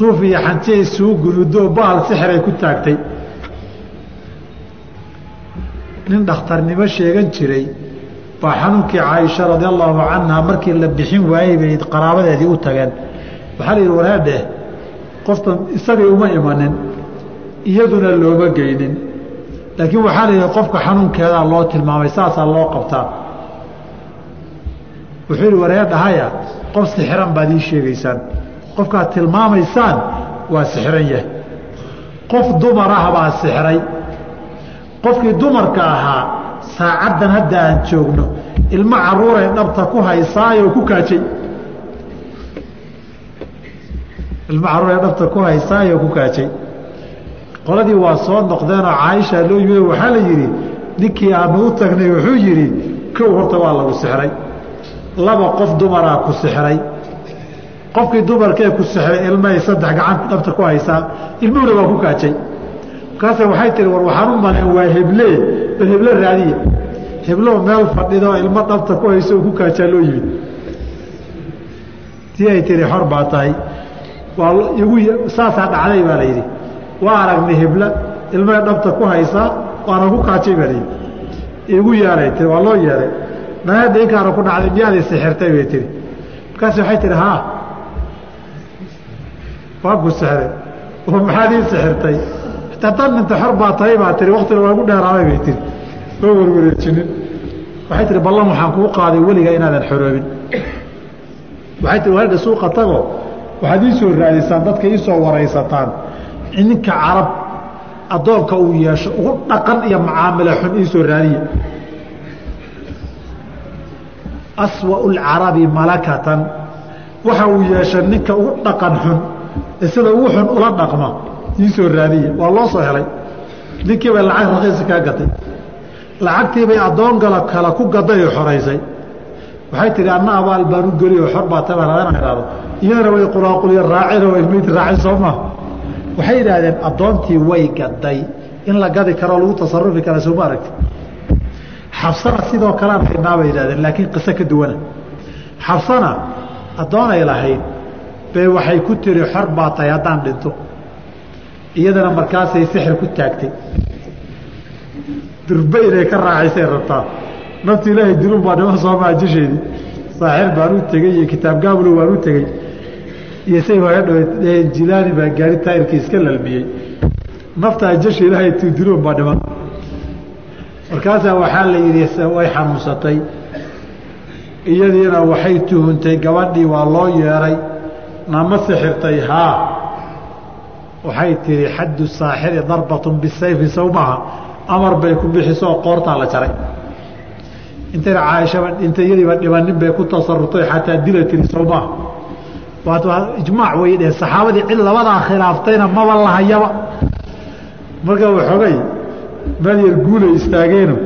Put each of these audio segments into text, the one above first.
suuf iyo xanti ay suu gunudo bahal sixiray ku taagtay. Nin dhakhtarnimo sheegan jiray baa xanuunkii caaisha radi allahu canha markii la bixin waayey bay qaraabadeedii u tageen. Waxaa la yidhi wareedheh qoftan isagay uma imanin iyaduna looma geynin. Laakiin waxaa la yidhi qofka xanuunkeedaa loo tilmaamay saasaa loo qabtaa. Wuxuu yidhi wareedhahaya qof sixiran baad ii sheegaysaan qofkaad tilmaamaysaan waa sixiran yahay. Qof dumar ah baa sixiray qofkii dumarka ahaa saacaddan hadda aan joogno ilmo caruuray dhabta ku haysaayoo ku kaajay. Ilmo caruuray dhabta ku haysaayoo ku kaajay. Qoladii waa soo noqdeenoo caaisha loo yimi waxaa la yidhi ninkii aanu u tagnay wuxuu yidhi kow horta waa lagu sixray. Laba qof dumaraa ku sixray qofkii dumarkee ku sixray ilmahay saddex gacanta dhabta ku haysaa ilmuhuna waa ku kaajay. Markaase waxay tihi war waxaan u maleen waa heble bal heble raadiya heblo meel fadhido ilmo dhabta ku hayso ku kaajaa loo yimid. Tii ay tihi xor baa tahay. Waa igu saasaa dhacday baa la yidhi. Waa aragnay hebla ilmahay dhabta ku haysaa waana ku kaajay baa layidhi igu yeeray tii waa loo yeeray naada inkaana ku dhacday miyaaday sixirtay bay tihi markaas waxay tihi haa waa ku sixray oo maxaad ii sixirtay haddaan inta xor baa tahay baa tihi waktina waa gu dheeraaday bay tihi oo warwareejinin. Waxay tihi ballan waxaan kuu qaaday weliga inaadan xoroobin. Waxay tihi waadha suuqa tago. Waxaad ii soo raadisaan dadka ii soo waraysataan. Ninka carab addoonka uu yeesho ugu dhaqan iyo macaamilo xun ii soo raadiya aswau lcarabi malakatan. Waxa uu yeesha ninka ugu dhaqan xun sida ugu xun ula dhaqma ii soo raadiya waa loo soo helay. Ninkii bay lacag rakiisa kaa gatay. Lacagtii bay addoon gala kale ku gaday oo xoraysay. Waxay tihi anna abaal baan u geli xor baa tabaan hadana idhaahdo iyadana way qulaaqulya raaceen oo ilmayd raaceen soo waxay yidhaahdeen addoontii way gaday. In la gadi karoo lagu tasarufi kara sooma aragti xabsana sidoo kalean haynaa bay yidhahdeen laakiin qiso ka duwana. Xabsana addoonay lahayd bay waxay ku tiri xor baa haddaan dhinto. Iyadana markaasay sixir ku taagtay. Durbe inay ka raacaysay rabtaa. Nafti ilaahay dilun baa dhiman soomaa jasheedii saaxir baan u tegey iyo kitaab gaabulo waan u tegey. Iyo say hooya dhawe jilaani baa gaari taayirkii iska lalmiyey. Naftaa jasha ilaahay tuu dilun baa dhiman. Markaasaa waxaa la yidhi way xanuunsatay. Iyadiina waxay tuhuntay gabadhii waa loo yeeray nama sixirtay haa. Waxay tihi xaddu saaxiri darbatun bisayfi sow amar bay ku bixisooo qoortaa la jaray. Intayna caaishaba inta iyadiiba bay ku tasarurtay xataa dila tiri sow maaha waa ijmaac way dheheen saxaabadii cid labadaa khilaaftayna maba lahayaba. Marka waxoogay meel yar guulay istaageeno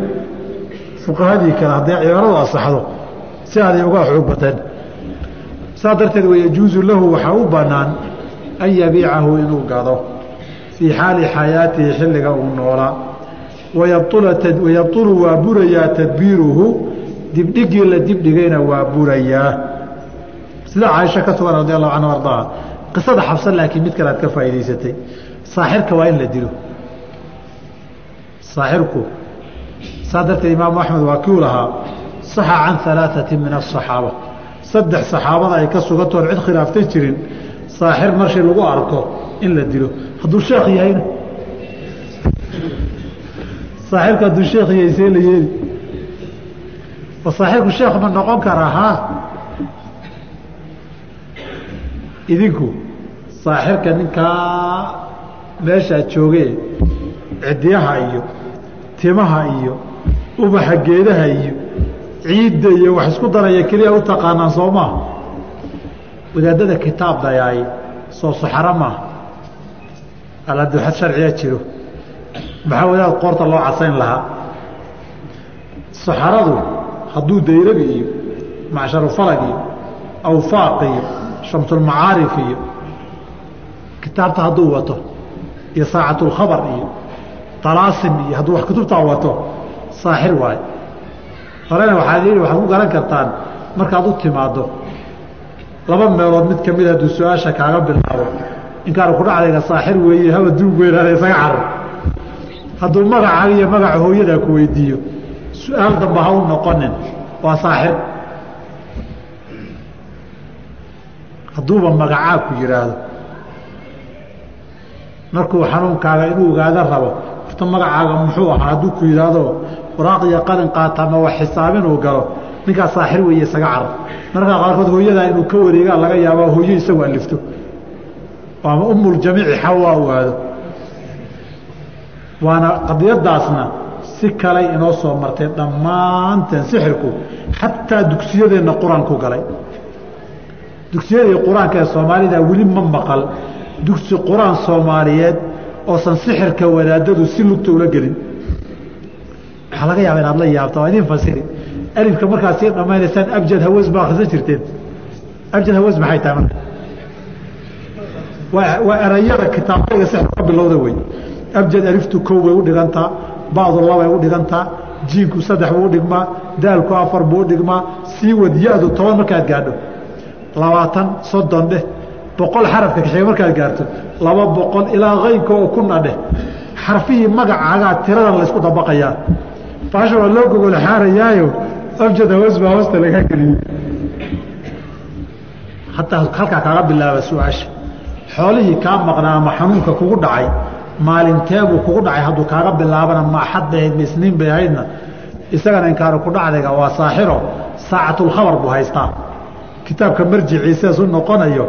fuqahadii kale hadday cibaaradu asaxdo si aaday uga xoog bateen saa darteed wayajuuzu lahu waxaa u bannaan an yabiicahu inuu gado fii xaali xayaatihi xilliga uu noolaa wayabtulu waa burayaa tadbiiruhu dibdhigii la dibdhigayna waa burayaa sida caaisha ka sugan radi allahu canhu ardaha qisada xabsa laakiin mid kale aad ka faa'idaysatay saaxirka waa in la dilo. Saaxirku saa darteed imaamu axmed waa kiu lahaa saxa can alaaati min asaxaaba saddex saxaabada ay ka sugantoon cid khilaaftay jirin saaxir marshii lagu arko in la dilo. Hadduu sheekh yahayna? Saaxirku hadduu sheekh yahay see la yeeli. Wa saaxirku sheekh ma noqon karaa haa idinku saaxirka ninkaa meeshaa joogee ciddiyaha iyo timaha iyo ubaxa geedaha iyo ciidda iyo wax isku daraya keliya u taqaanaan soo maaha wadaadada kitaab dayaay soo saxaro maaha aladuxad sharciya jiro. Maxaa wadaad qoorta loo casayn lahaa? Saxaradu hadduu dayrabi iyo macsharufalag iyo awfaaq iyo shamsulmacaarif iyo kitaabta hadduu wato iyo saacatulkhabar iyo talaasim iyo hadduu wax kutubtaa wato saaxir waayo horena waxaad yidhi waxaad ku garan kartaan markaad u timaaddo laba meelood mid ka mid hadduu su'aasha kaaga bilaabo inkaanu kudhacdayga saaxir weeye haba duug weynaada isaga carar. Hadduu magacaaga iyo magaca hooyadaa ku weydiiyo su'aal damba ha u noqonin waa saaxir. Hadduuba magacaa ku yidhaahdo markuu xanuunkaaga inuu ogaada rabo horta magacaaga muxuu ahaa hadduu ku yidhaahdo waraaqiyo qalin qaata ama wax xisaabinuu galo ninkaa saaxir weeye isaga carar markaa qaarkood hooyadaa inuu ka wareegaa laga yaabaa hooyo isagu alifto ama umuljamiici xawaa u aado. Waana qadiyadaasna si kalay inoo soo martay dhammaanteen sixirku xataa dugsiyadeenna qur'aanku galay. Dugsiyadii qur'aanka ee soomaalida weli ma maqal. Dugsi qur'aan soomaaliyeed oosan sixirka wadaadadu si lugta ula gelin waxaa laga yaaba inaad la yaabta waa idin fasiri. Alifka markaad sii dhammaynaysaan abjad hawas ma akhrisan jirteen abjad hawas maxay tahay marka? Waa erayada kitaabadayga sixir ka bilowda wey abjad aliftu kow bay u dhigantaa bacdu labay u dhigantaa jiinku saddex buu u dhigmaa daalku afar buu u dhigmaa sii wad ya-du toban markaad gaadho. Labaatan soddon dheh. Boqol xarafka kaxiga markaad gaarto. Laba boqol ilaa kaynka oo kuna dheh. Xarfihii magacaagaa tiradan laysku dabaqayaa baasha waa loo gogol xaarayaayo abjad hawas baa hoosta laga geliyey hataa halkaa kaaga bilaaba su'aasha. Xoolihii kaa maqnaa ama xanuunka kugu dhacay maalinteebuu kugu dhacay hadduu kaaga bilaabana ma axad bay ahayd ma isniin bay ahaydna isagana inkaanu ku dhacdayga waa saaxiro. Saacatulkhabar buu haystaa. Kitaabka marjiciisees u noqonayo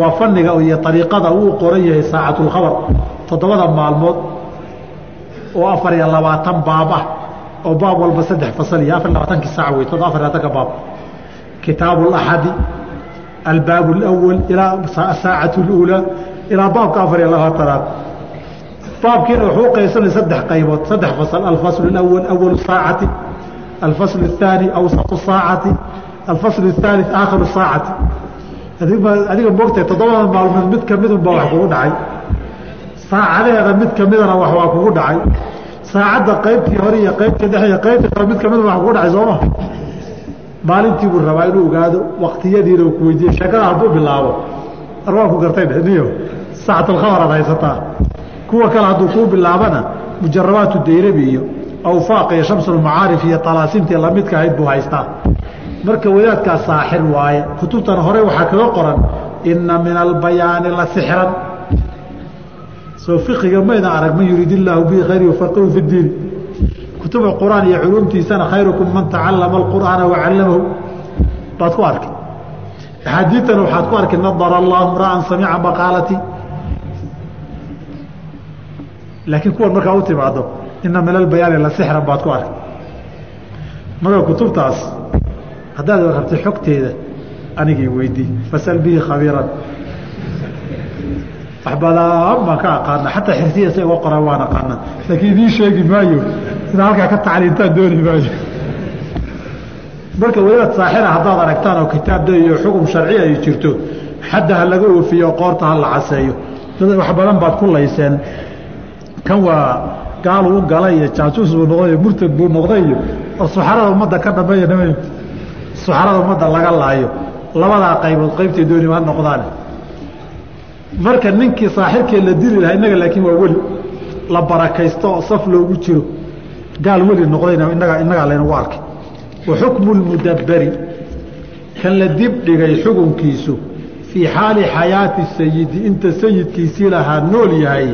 waa faniga iyo ariiqada uu qoran yahay saacatulkhabar toddobada maalmood oo afar iyo labaatan baab oo baab walba saddex fasal iyo afar labaatankii saac wey todo afar labaatanka baab kitaabu laxadi albaab اlأwal ilaa asaacaة اlأuulaa ilaa baabka afar iyo labaatanaad baabkiina wuxuu uqaybsanay saddex qaybood saddex fasl alfasl اأwal awalu saacati alfasl الثaanي awsatu saacati alfasl الثaalث aakhiru saacati adiga moogtahay toddobada maalmood mid kamidun baa wax kugu dhacay saacadaheeda mid kamidana wax waa kugu dhacay saacadda qaybtii hore iyo qaybtii dhexe iyo qaybtii hore mid kamida wax kugu dhacay sooma maalintii buu rabaa inuu ogaado waktiyadiina ku weydiiye sheekada hadduu bilaabo. Arwaanku gartay niyo. Saacatulkhabar aad haysataa. Kuwa kale hadduu kuu bilaabana mujarabaatu dayrabi iyo awfaaq iyo shamsulmacaarif iyo talaasimtii lamidka ahayd buu haystaa. Marka wadaadkaa saaxir waaye kutubtan hore waxaa kaga qoran inna min albayaani la sixran soo fiqiga mayna arag man yuriid illaahu bihi khayr yufaqihu fi diin. Kutuba quraan iyo culumtiisana khayrukum man tacalama alqur'aana wacallamahu baad ku arkay axaadiitana waxaad ku arkay nadara allahu mra'an samica maqaalatii laakiin kuwan markaa u timaado ina min albayaani la sixran baad ku arkay marka kutubtaas haddaad rabtay xogteeda anigii weydii fasal bihi khabiiran wax badan baan ka aqaana xataa xirsiya sa uga qoran waan aqaana laakiin idiin sheegi maayo. Sida halkaa ka tacliintaan dooni maayo. Marka wadaad saaxira haddaad aragtaan oo kitaabda iyo xukun sharci ay jirto xadda ha laga oofiyo qoorta ha la caseeyo. Wax badan baad ku layseen. Kan waa gaal uu galay iyo jaajuus buu noqday murtad buu noqday iyo oo suxarada ummadda ka dhameeya nima suxarada ummadda laga laayo. Labadaa qaybood qaybtay dooni ha noqdaan marka ninkii saaxirkee la dili lahaa innaga laakiin waa weli la barakaysto oo saf loogu jiro gaal weli noqdayna innaga innagaa laynagu arkay. Wa xukmu lmudabberi kan la dib dhigay xukunkiisu fii xaali xayaati sayidi inta sayidkiisii lahaa nool yahay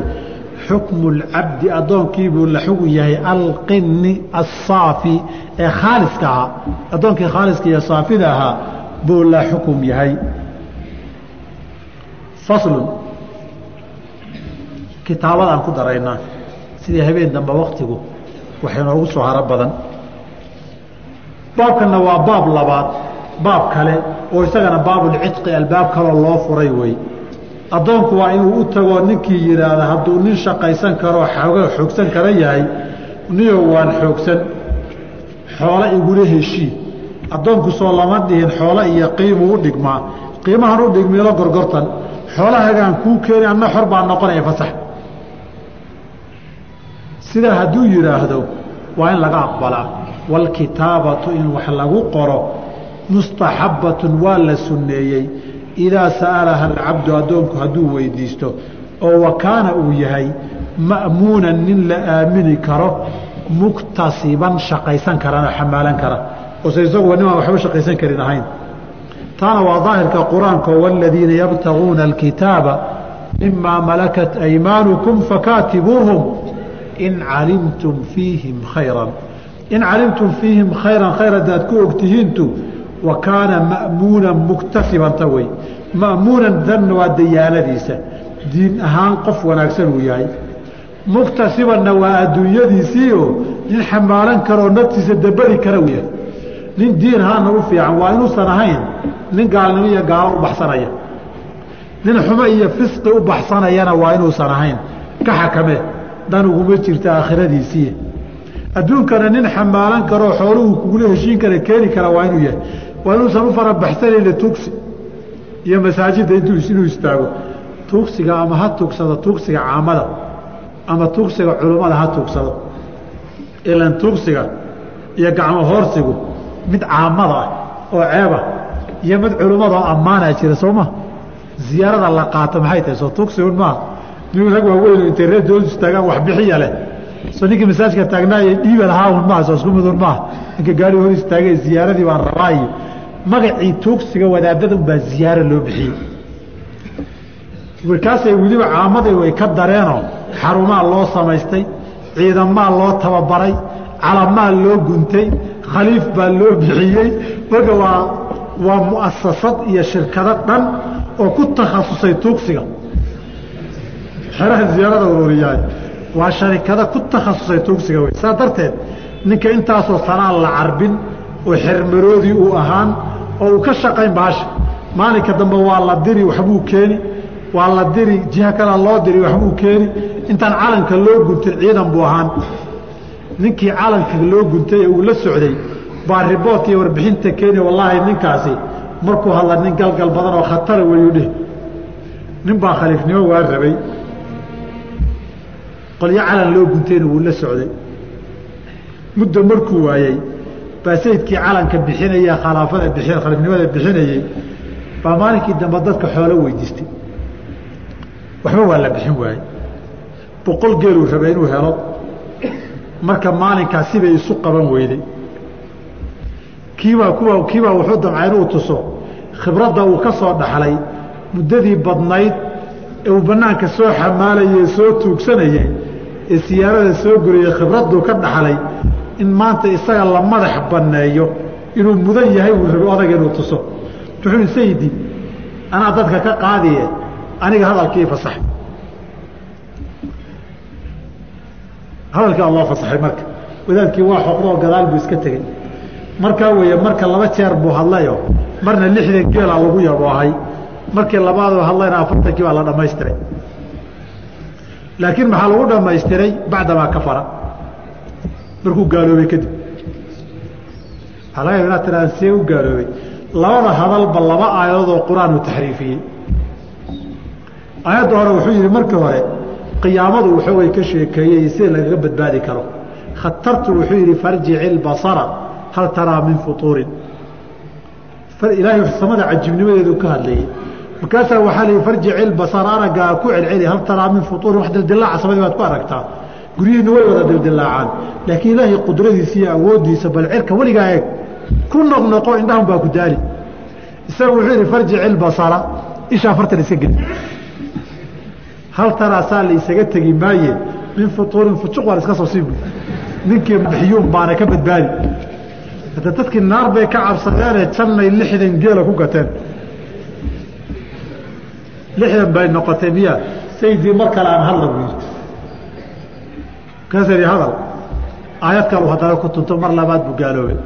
xukmu lcabdi addoonkiibuu la xugun yahay alqini asaafi ee khaaliska ahaa. Addoonkii khaaliska iyo saafida ahaa buu la xukum yahay faslun. Kitaabadaan ku daraynaa. Sidii habeen dambe waktigu waxay noogu soo haro badan. Baabkanna waa baab labaad. Baab kale oo isagana baabulcidqi albaab kaloo loo furay wey addoonku waa inuu u tagoo ninkii yidhaahda hadduu nin shaqaysan karoo xooga xoogsan kara yahay niyo waan xoogsan. Xoolo igula heshii. Addoonku soo lama dhihin xoolo iyo qiimuu u dhigmaa qiimahan u dhigmiilo gorgortan xoolahagaan kuu keeni anna xor baa noqonaya fasax. Sidaa hadduu yidhaahdo waa in laga aqbalaa waalkitaabatu in wax lagu qoro. Mustaxabbatun waa la sunneeyey. Idaa sa'alaha alcabdu addoonku hadduu weydiisto oo wa kaana uu yahay ma'muunan nin la aamini karo muktasiban shaqaysan karana xamaalan kara. Ose isaguwa nimaan waxba shaqaysan karin ahayn taana waa daahirka qur'aanka waaladiina yabtaguuna alkitaaba mimaa malakat aymaanukum fakaatibuuhum in calimtum fiihim khayran. In calimtum fiihim khayran khayr haddaad ku ogtihiintu wa kaana ma'muunan muktasibanta wey. Ma'muunan danna waa dayaaladiisa. Diin ahaan qof wanaagsan uu yahay. Muktasibanna waa adduunyadiisiio nin xamaalan karoo naftiisa dabari kara uu yahay. Nin diin ahaanna u fiican waa inuusan ahayn nin gaalnimo iyo gaalo u baxsanaya. Nin xumo iyo fisqi u baxsanayana waa inuusan ahayn. Ka xakame dan uguma jirta aakhiradiisii. Adduunkana nin xamaalan karoo xooluhu kugula heshiin kara keeni kara waa inuu yahay. Waa inuusan u farabaxsanayna tuugsi. Iyo masaajidda inuu istaago. Tuugsiga ama ha tuugsado tuugsiga caamada. Ama tuugsiga culummada ha tuugsado. Ilan tuugsiga iyo gacmo hoorsigu mid caamada ah oo ceeba iyo mid culummada oo ammaanaa jira soo ma? Ziyaarada la qaato maxay tahay? Soo tuugsigun maaha nin rag waaweyn intay reer doodu istaagaan wax bixiya leh. Soo ninkii masaajka taagnaaye dhiiba lahaa un maaha soo isku midun maaha ninka gaari hor istaagay ziyaaradii baan rabaa iyo magacii tuugsiga wadaadada unbaa ziyaaro loo bixiyey. Markaasay weliba caamaday way ka dareenoo xarumaa loo samaystay ciidamaa loo tababaray calamaa loo guntay khaliif baa loo bixiyey. Marka waa waa mu'asasad iyo shirkado dhan oo ku takhasusay tuugsiga. Xeraha ziyaarada ururiyaay waa sharikado ku takhasusay tuugsiga wey saa darteed ninka intaasoo sanaan la carbin oo xermaroodii uu ahaan oo uu ka shaqayn baasha maalinka dambe waa la diri waxbuu keeni waa la diri jiha kale loo diri waxbuu keeni. Intaan calanka loo guntay ciidan buu ahaan. Ninkii calanka loo guntay ee uu la socday baa riboort iyo warbixinta keeni wallaahi ninkaasi markuu hadla nin galgal badan oo khatara weyuu dheh nin baa khaliifnimo waa rabay. Qolyo calan loo guntayna wuu la socday. Muddo markuu waayey baa sayidkii calanka bixinaya khalaafada bi khaliifnimada bixinayey baa maalinkii dambe dadka xoolo weydiistay. Waxba waa la bixin waayey. Boqol geeluu rabay inuu helo. Marka maalinkaas sibay isu qaban weyday kiibaa kuwa kiibaa wuxuu damcay inuu tuso. Khibradda uu ka soo dhaxlay muddadii badnayd ee uu bannaanka soo xamaalayey soo tuugsanayey ee siyaarada soo guriyey khibradduu ka dhaxlay in maanta isaga la madax banneeyo inuu mudan yahay uu rabay odaga inuu tuso. Wuxuu sayidi anaa dadka ka qaadiye aniga hadalkii fasax hadalkii waa loo fasaxay marka. Wadaadkii waa xoqdoo gadaal buu iska tegey markaa weeye marka laba jeer buu hadlayo. Marna lixdan geela lagu yaboohay. Markii labaadoo hadlayna afartankii baa la dhammaystiray. Laakiin maxaa lagu dhammaystiray? Bacdamaa kafara. Markuu gaaloobay kadib. Waxaa laga yaba inaad tiraa see u gaaloobay? Labada hadalba laba aayadoodoo qur'aan uu taxriifiyey. Aayadda hore wuxuu yidhi markii hore qiyaamadu waxoogay ka sheekeeyey sida lagaga badbaadi karo? Khatartu wuxuu yidhi farjici ilbasara hal taraa min futuurin. Ilaahay samada cajibnimadeedu ka hadlayey markaasaa waxaa la yidhi farjici ilbasara araggaa ku celceli hal taraa min futuurin. Wax dildilaaca samadii baad ku aragtaa. Guryihiinna way wada dildilaacaan laakiin ilaahay qudradiisa iyo awooddiisa bal cirka weligaa eeg. Ku noqnoqo indhahan baa ku daali. Isaga wuxuu yidhi farjici ilbasara isha afartan iska geli. Hal taraasaa la isaga tegi maaye? Min futuurin fujuq waan iska soo siibu ninkii bixiyuun baana ka badbaadi hadda dadkii naar bay ka cabsadeenee jannay lixdan geela ku gateen. Lixdan bay noqotay miya. Sayidii mar kale aan hadla buu yidhi kaasari hadal. Aayad kalu haddana ku tunto mar labaad buu gaaloobay.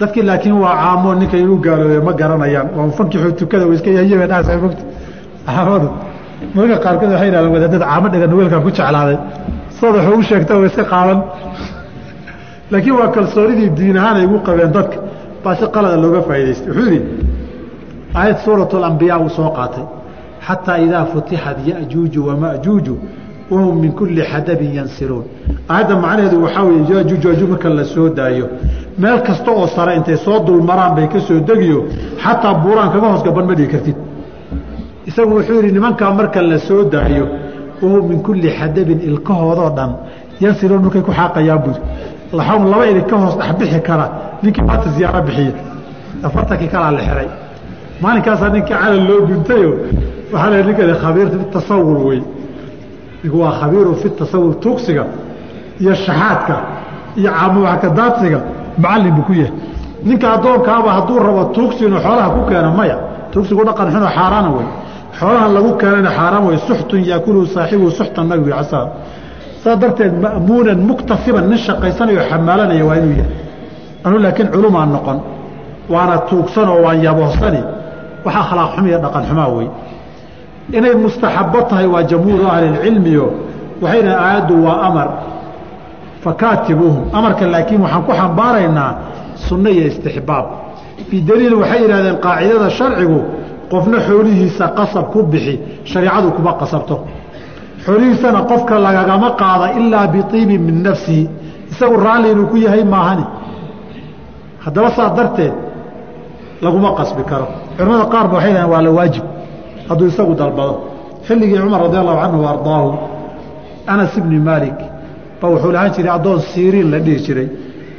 Dadkii laakiin waa caamoo ninka inuu gaaloobay ma garanayaan. Waa fankixuu tukada iska yahyabee dhaasa mogta caamadu. Marka qaarkood waxay yidhahdeen wadaadada caamo dhiga nugeelkan ku jeclaaday. Sooda waxuu u sheegta iska qaadan laakiin waa kalsoonidii diin ahaan ay ugu qabeen dadka. Baa si qalada looga faa'idaystay wuxuu yidhi aayad suuratu alambiyaa uu soo qaatay. Xataa idaa futixat ya'juuju wama'juuju wahum min kulli xadabin yansiluun aayadda macnaheedu waxaa weeye jaajuujooju marka la daayo. Meel kasta oo sare intay soo dulmaraan bay ka soo degiyo xataa buuraan kaga hoos gaban ma dhigi kartid. Isagu wuxuu yidhi nimankaa marka la daayo wahum min kulli xadabin ilkahoodoo dhan yansiluun markay ku xaaqayaan budi laxawn laba idin ka hoos dhexbixi kara ninkii maanta ziyaaro bixiya afartankii kalaa la xiray. Maalinkaasaa ninkii calal loo guntayo? Waxaa la ninkani khabiir fi tasawur wey ninku waa khabiiru fi tasawur tuugsiga iyo shaxaadka iyo caamuwaxkadaadsiga macallin buu ku yahay ninka addoonkaaba hadduu rabo tuugsi inuu xoolaha ku keeno maya. Tuugsigu dhaqan xunoo xaaraana wey xoolaha lagu keenana xaaraan wey suxtun yaakuluhu saaxibuhu suxtan nabigu casaa saa darteed ma'muunan muktasiban nin shaqaysanayo xamaalanaya waa inuu yahay. Anu laakiin culumaan noqon. Waana tuugsanoo waan yaboohsani wax akhlaaq xum iyo dhaqan xumaa wey inay mustaxabo tahay waa jamhuuru ahlilcilmiyo waxay aayaddu waa amar. Fakaatibuuhum amarka laakiin waxaan ku xambaaraynaa sunno iyo istixbaab. Bidaliil waxay yidhahdeen qaacidada sharcigu qofna xoolihiisa qasab ku bixi shareicadu kuma qasabto xoolihiisana qofka lagagama qaada ilaa biiibin min nafsihi isagu raalli inuu ku yahay maahani. Haddaba saa darteed laguma qasbi karo. Culamada qaar ba waxay dhahen waa la waajib hadduu isagu dalbado. Xilligii cumar radi allahu canhu ardaahu anas ibni maalik ba wuxuu lahaan jiray addoon siiriin la dhihi jiray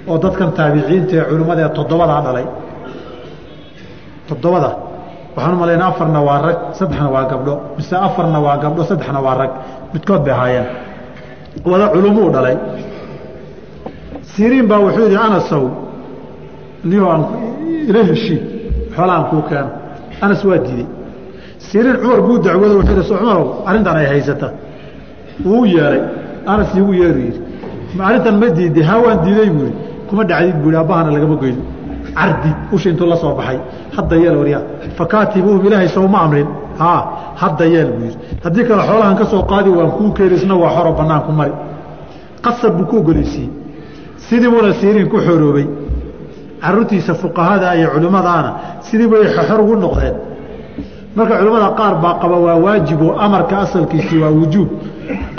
oo dadkan taabiciinta ee culimmada ee toddobadaa dhalay. Toddobada waxaan u afarna waa rag saddexna waa gabdho mise afarna waa gabdho saddexna waa rag midkood bay ahaayeen wada culumuu dhalay. Siriin baa wuxuu yidhi anasow niyo aan ila heshii xoola aan kuu keeno. Anas waa diiday siriin cumar buu dacwooda wuxuu yidhi cumarow arrintan ay haysata. Wuu yeeray anas iigu yeeru yidhi arrintan ma diiday haa waan diiday buu yidhi. Kuma dhacdid buu yidhi. Abbahana lagama goyn cardi usha intuu la soo baxay. Hadda yeel waryaa fakaatibuuhum ilaahay sowma amrin hadda yeel buu yidhi. Haddii kale xoolahan ka soo qaadi waan kuu keeni waa xoro bannaanku mari. Qasab buu ku ogoleysiiyey. Sidii buuna siiriin ku xoroobay. Caruurtiisa fuqahada iyo culimmadaana sidii xor ugu noqdeen. Marka culimmada qaar baa qaba waa waajib oo amarka asalkiisii waa wujuub.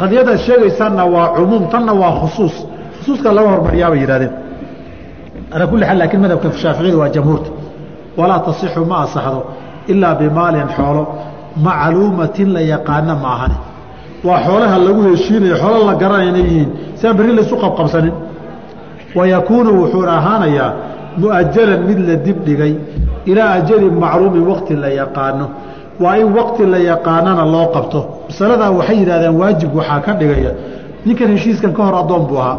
Qadiyadaad sheegaysaanna waa cumuum tanna waa khusuus. Khusuuska laga hormariyaa bay yidhahdeen. Alaa kulli xaal laakiin madhabka shaaficiyada waa jamhuurta. Walaa tasixu ma asaxdo ilaa bimaalin xoolo. Macluumatin la yaqaana ma ahani waa xoolaha lagu heshiinayo xoolo la garanaya inay yihiin si aan berri laysu qabqabsanin. Wayakuunu wuxuuna ahaanayaa mu'ajalan mid la dib dhigay ilaa ajalin macluumin waqti la yaqaano. Waa in waqti la yaqaanana loo qabto. Masaladaa waxay yidhahdeen waajib waxaa ka dhigaya. Ninkan heshiiskan ka hor addoon buu ahaa.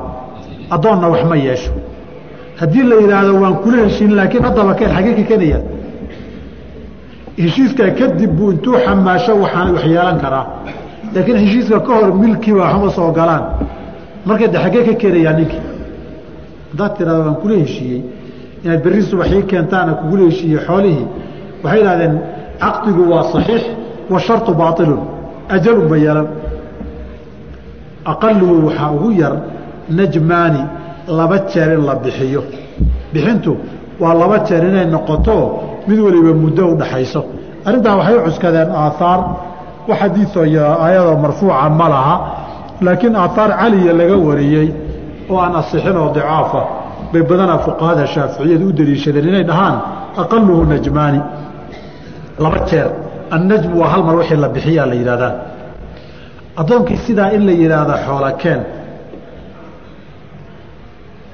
Addoonna wax ma yeesho. Haddii la yidhaahdo waan kula heshiin laakiin haddaba keen xagee ka kenaya heshiiskaa kadib buu intuu xamaasho waxaan wax yeelan karaa. Laakiin heshiiska ka hor milkiiba waxma soo galaan. Markay de xaggee ka keenayaa ninkii. Haddaad tidhahdo waan kula heshiiyey. Inaad berri subaxii keentaana kugula heshiiyey xoolihii. Waxay idhahdeen caqdigu waa saxiix washarطu baailun ajalun ba yeelan. Aqaluhu waxaa ugu yar najmaani laba jeer in la bixiyo. Bixintu waa laba jeer inay noqoto mid waliba muddo u dhaxayso. Arrintaa waxay u cuskadeen aaaar wax xadiioo aayadoo marfuuca ma laha laakiin aaaar caliya laga wariyey oo aan asixin oo dicaafa. Bay badanaa fuqahada shaaficiyadu u daliishadeen inay dhahaan aqaluhu najmaani. Laba jeer annajmu waa hal mar wixii la bixiyaa la yidhahdaa addoonkii sidaa in la yidhaahda xoolakeen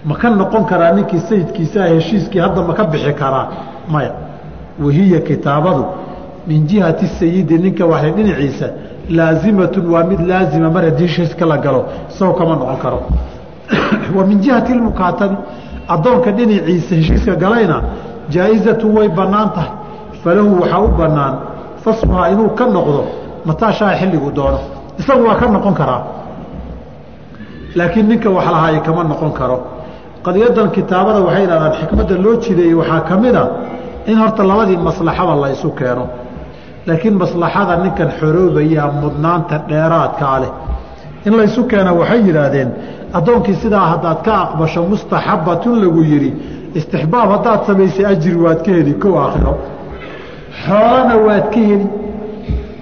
ma ka noqon karaa ninkii sayidkiisaa heshiiskii hadda ma ka bixi karaa maya wahiya kitaabadu min jihati sayidi ninka waxay dhinaciisa laazimatun waa mid laazima mar haddii heshiiska la galo isagoo kama noqon karo. Wa min jihati lmukaatabi addoonka dhinaciisa heshiiska galayna jaa-izatun way bannaan tahay. Falahu waxaa u bannaan fasluhaa inuu ka noqdo mataashaa xilligu doono. Isagu waa ka noqon karaa. Laakiin ninka wax lahaaye kama noqon karo. Qadiyadan kitaabada waxay idhahdaan xikmadda loo jideeyey waxaa ka mid a in horta labadii maslaxaba la ysu keeno laakiin maslaxada ninkan xoroobayaa mudnaanta dheeraadkaa leh. In laysu keena waxay yidhaahdeen addoonkii sidaa haddaad ka aqbasho mustaxabatun lagu yidhi istixbaab haddaad samaysay ajri waad ka heli kow aakhiro. Xoolana waad ka heli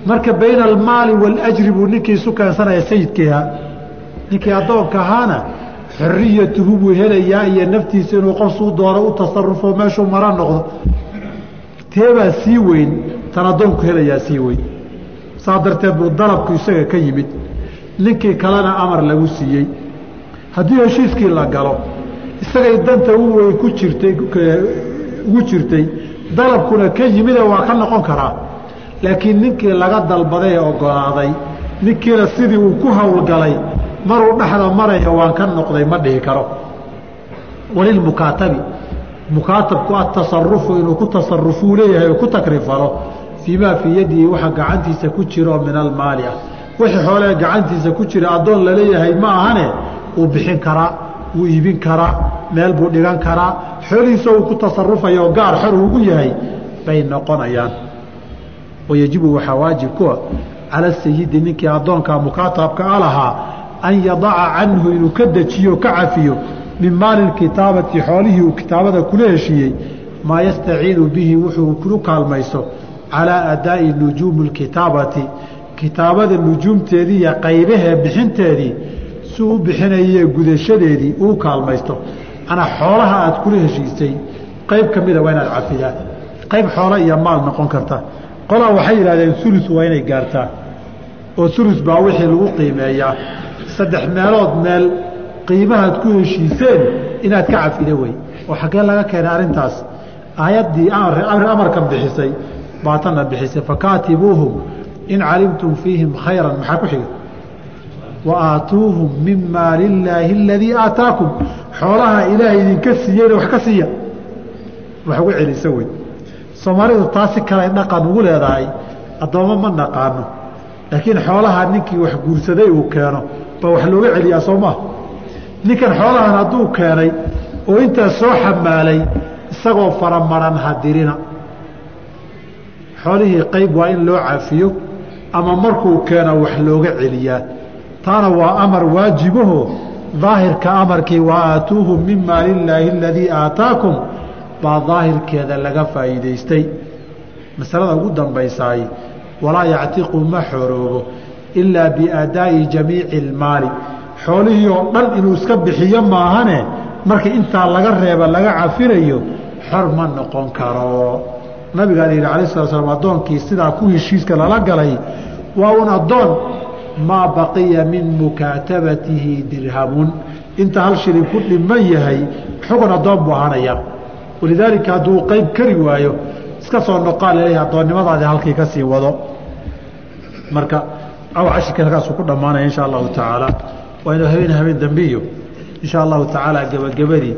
marka bayna almaali waaljri buu ninkii isu keensanaya sayidkiiha ninkii addoonka ahaana xoriyatuhu buu helayaa iyo naftiisa inuu qofsuu doono u tasarufo meeshuu mara noqdo teebaa sii weyn tan addoonku helayaa sii weyn. Saa darteed buu dalabku isaga ka yimid. Ninkii kalena amar lagu siiyey. Haddii heshiiskii la galo isagay danta u ku jirtay ugu jirtay dalabkuna ka yimide waa ka noqon karaa. Laakiin ninkii laga dalbaday ee ogolaaday ninkiina sidii uu ku howlgalay maruu dhexda maraya waan ka noqday ma dhihi karo. Walilmukaatabi mukaatabku atasarufu inuu ku tasarufuu leeyahay oo ku takrifalo fii maa fii yadihi waxa gacantiisa ku jira oo min almaali ah wixii xoolee gacantiisa ku jira addoon la leeyahay ma ahane wuu bixin karaa wuu iibin karaa meel buu dhigan karaa xoolihiisa uu ku tasarufaya gaar xor ugu yahay bay noqonayaan wayajibu waxaa waajib kuwa cala sayidi ninkii addoonkaa mukaatabka a lahaa an yadaca canhu inuu ka dejiyo ka cafiyo min maali kitaabati xoolihii uu kitaabada kula heshiiyey maa yastaciinu bihi wuxuu kulu kaalmayso calaa adaa'i nujuumi kitaabati kitaabada nujuumteedii iyo qaybahee bixinteedii si u bixinaye gudashadeedii uu kaalmaysto. Anaa xoolaha aad kula heshiisay qayb ka mida waa inaad cafidaa qayb xoola iyo maal noqon karta. Qolaa waxay yidhahdeen ulus waa inay gaartaa. Oo ulus baa wixii lagu qiimeeyaa. Saddex meelood meel qiimahaad ku heshiiseen inaad ka cafida wey. Oo xaggee laga keenay arrintaas. Aayaddii amarkan bixisay baatanna bixisay fakaatibuuhum in calimtum fiihim khayran. Maxaa ku xiga? Wa aatuuhum min maali illaahi aladii aataakum. Xoolaha ilaahay idinka siiyeyna wax ka siiya. Wax uga celisa wey. Soomaalidu taasi kale dhaqan ugu leedahay. Addoommo ma naqaano. Laakiin xoolaha ninkii wax guursaday uu keeno baa wax looga celiyaa soo maha ninkan xoolahan hadduu keenay oo intaas soo xamaalay isagoo faramaran hadirina xoolihii qayb waa in loo cafiyo ama markuu keeno wax looga celiyaa. Taana waa amar waajibaho daahirka amarkii wa aatuuhum min maali illaahi aladii aataakum baa daahirkeeda laga faa'iidaystay. Masalada ugu dambaysaay walaa yactiqu ma xoroobo ilaa biadaa'i jamiici ilmaali xoolihii oo dhan inuu iska bixiyo maahane markii intaa laga reeba laga cafinayo xor ma noqon karo. Nabigaan yidhi alai sala slam addoonkii sidaa ku heshiiska lala galay waa un addoon maa baqiya min mukaatabatihi dirhamun. Inta hal shilin ku dhiman yahay xugun addoon buu ahaanaya walidaalika hadduu qayb kari waayo iska soo noqaa la leeyahay addoonnimadaadi halkii ka sii wado. Marka aw cashirka halkaasuu ku dhammaanaya insha allahu tacaala waa inuu habeen habeen dambiyo insha allahu tacaala gebagabadii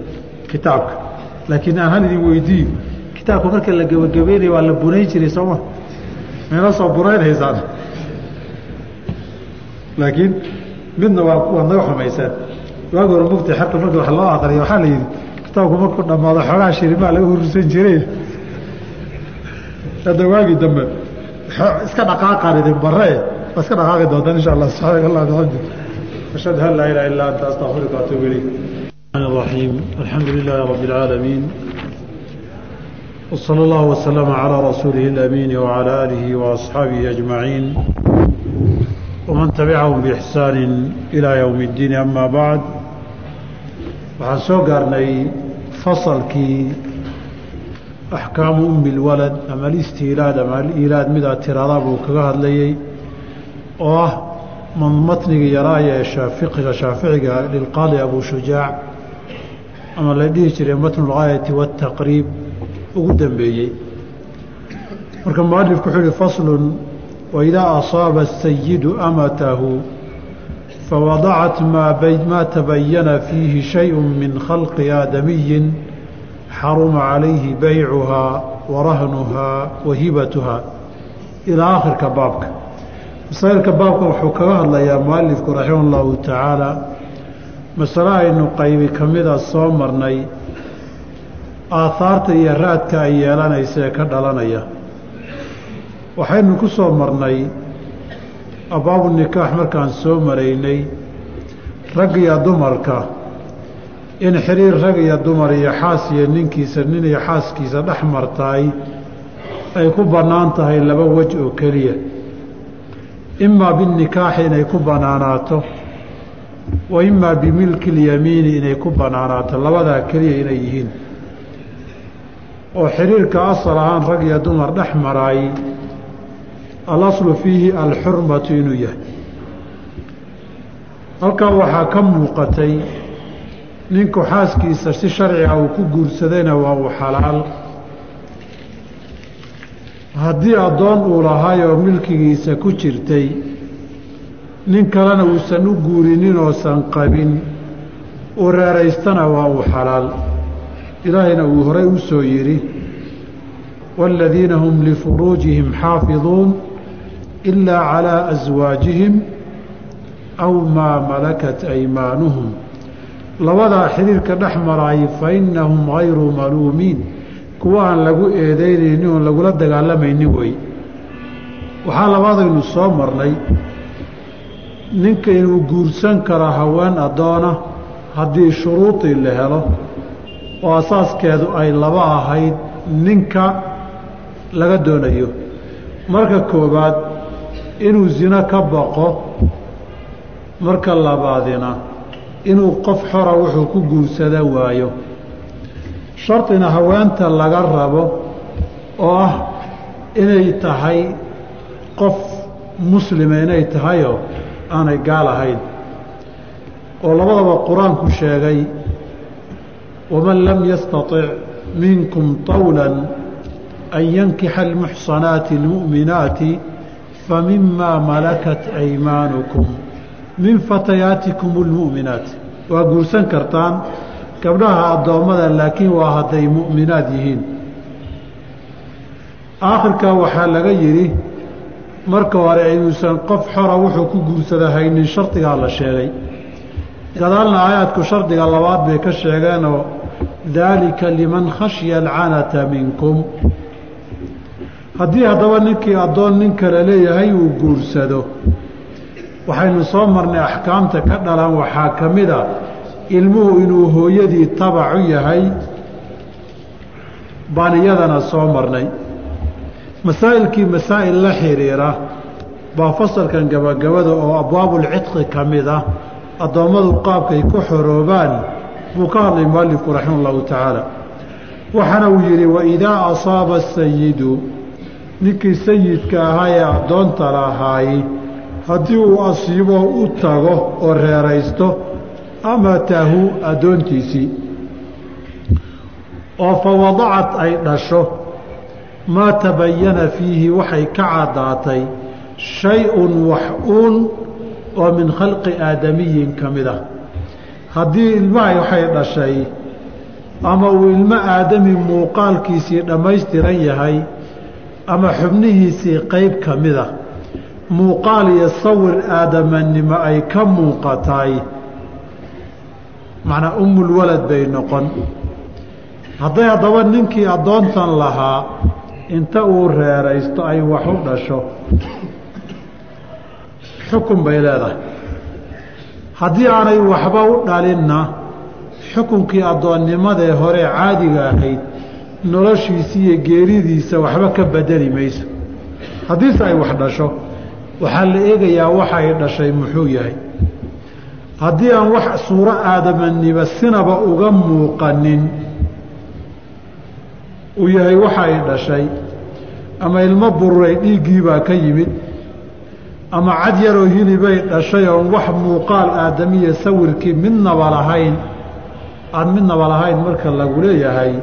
kitaabka. Laakiin aan idin weydiiyo kitaabka marka la gebagabeynaya waa la bunayn jiray sooma mayna soo bunaynhaysaan laakiin midna waa waad naga xumayseen waagi hore mugti xerta marka wax loo aqriya waxaa la yidhi kitaabku markuu dhammaado xoogaa shirimaa laga hurursan jiray. Hadda waagii dambe iska dhaqaaqaan idin baree waa iska dhaqaaqi doontaan insha allah subxaanaka allah bixamdi ashhadu an laa ilaha illa anta astaqfiruka waatuubu ilayk الرحيم الحمد لله رب العالمين وصلى الله وسلم على رسوله الأمين وعلى آله وأصحابه أجمعين ومن تبعهم بإحسان إلى يوم الدين أما بعد waxaan soo gaarnay fasalkii axkaamu ummi lwalad ama alistiilaad ama aliilaad midaa tiradaa buu kaga hadlayey oo ah matnigii yaraaye ee shaafiqiga shaaficiga lilqaadi abushujaac ama la dhihi jiray matnu lgaayati waataqriib ugu dambeeyey. Marka mualifku wuxuu uhi faslun waidaa asaaba asayidu amatahu fawadacat maa tabayana fiihi shayun min khalqi aadamiyin xaruma calayhi baycuhaa warahnuhaa wahibatuhaa ilaa aakhirka baabka masaa'ilka baabka wuxuu kaga hadlayaa mualifku raximah llahu tacaala. Masale aynu qaybi ka mida soo marnay aahaarta iyo raadka ay yeelanaysa ee ka dhalanaya. Waxaynu ku soo marnay abaabu nikaax markaan soo maraynay rag iyo dumarka. In xiriir rag iyo dumar iyo xaas iyo ninkiisa nin iyo xaaskiisa dhex martaay ay ku bannaan tahay laba wej oo keliya imaa binikaaxi inay ku banaanaato wa imaa bimilki اlyamiini inay ku banaanaato labadaa keliya inay yihiin. oo xiriirka asal ahaan rag iyo dumar dhex maraayey alaslu fiihi alxurmatu inuu yahay. Halkaa waxaa ka muuqatay ninku xaaskiisa si sharciga uu ku guursadayna waa uu xalaal haddii addoon uu lahay oo milkigiisa ku jirtay nin kalena uusan u guurinin oosan qabin uu reeraystana waa uu xalaal. Ilaahayna uu horay u soo yidhi waaladiina hum lifuruujihim xaafiduun ilaa calaa aswaajihim aw maa malakat aymaanuhum. Labadaa xiriirka dhex maraayay fa innahum hayru maluumiin kuwa aan lagu eedaynaynin oon lagula dagaalamaynin wey waxaa labaadaynu soo marnay ninka inuu guursan karo haween addoona haddii shuruudii la helo oo asaaskeedu ay laba ahayd ninka laga doonayo. Marka koowaad inuu sino ka baqo marka labaadina inuu qof xora wuxuu ku guursada waayo shardina haweenta laga rabo oo ah inay tahay qof muslima inay tahayoo aanay gaal ahayn oo labadaba qur-aanku sheegay waman lam yastaطic minkum طawla an yankixa almuxsanaati اlmu'minaati famimaa malakat aymaanukum min fatayaatikum اlmu'minaat waa guursan kartaan gabdhaha addoommada laakiin waa hadday mu'minaad yihiin. Aakhirkaa waxaa laga yidhi marka hore aynuusan qof xora wuxuu ku guursada haynin shardigaa la sheegay. Gadaalna aayaadku shardiga labaad bay ka sheegeenoo daalika liman khashya alcanata minkum. Haddii haddaba ninkii addoon nin kale leeyahay uu guursado waxaynu soo marnay axkaamta ka dhalan waxaa ka mid a ilmuhu inuu hooyadii tabacu yahay baan iyadana soo marnay. Masaa'ilkii masaa'il la xidhiira baa fasalkan gabagabada oo abwaabulcidqi ka mid ah addoommadu qaabkay ku xoroobaan buu ka hadlay mualifku raxima ullahu tacaala. Waxaana uu yidhi waidaa asaaba asayidu ninkii sayidka ahaa ee addoonta lahaay haddii uu asiibo u tago oo reeraysto amatahu addoontiisii oo fa wadacat ay dhasho maa tabayana fiihi waxay ka caddaatay shay-un wax uun oo min khalqi aadamiyin ka mid ah haddii ilmahay waxay dhashay ama uu ilmo aadami muuqaalkiisii dhammaystiran yahay ama xubnihiisii qeyb ka mid ah muuqaal iyo sawir aadamanimo ay ka muuqataay macnaa umulwalad bay noqon. Hadday haddaba ninkii addoontan lahaa inta uu reeraysto ay wax u dhasho. Xukun bay leedahay. Haddii aanay waxba u dhalinna xukunkii addoonnimadee hore caadiga ahayd noloshiisa iyo geeridiisa waxba ka bedeli mayso haddiise ay wax dhasho waxaa la eegayaa waxa ay dhashay muxuu yahay haddii aan wax suuro aadamanimo sinaba uga muuqanin uu yahay waxa ay dhashay ama ilmo bururay dhiiggiibaa ka yimid ama cad yaroo hilibay dhashay oon wax muuqaal aadamiya sawirkii midnaba lahayn aan midnaba lahayn marka lagu leeyahay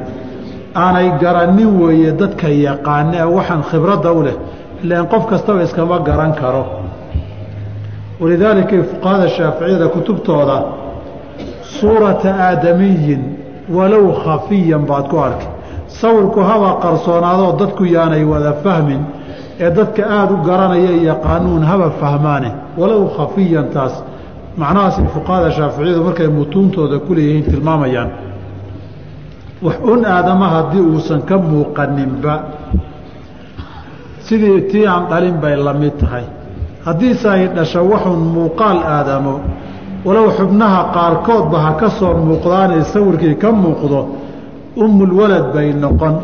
aanay garannin weeye dadka yaqaane waxaan khibradda u leh ilaan qof kastaba iskama garan karo walidaalika fuqahada shaaficiyada kutubtooda suurata aadamiyin walow khafiyan baad ku arki sawirku haba qarsoonaadoo dadku yaanay wada fahmin ee dadka aada u garanaya iyo qaanuun haba fahmaane walow khafiyan taas macnahaasi fuqahada shaaficiyadu markay mutuuntooda ku leeyihiin tilmaamayaan wax un aadama haddii uusan ka muuqaninba sidii tii aan dhalin bay la mid tahay haddiise ay dhasho waxun muuqaal aadamo walow xubnaha qaarkoodba ha ka soo muuqdaanee sawirkii ka muuqdo umulwalad bay noqon.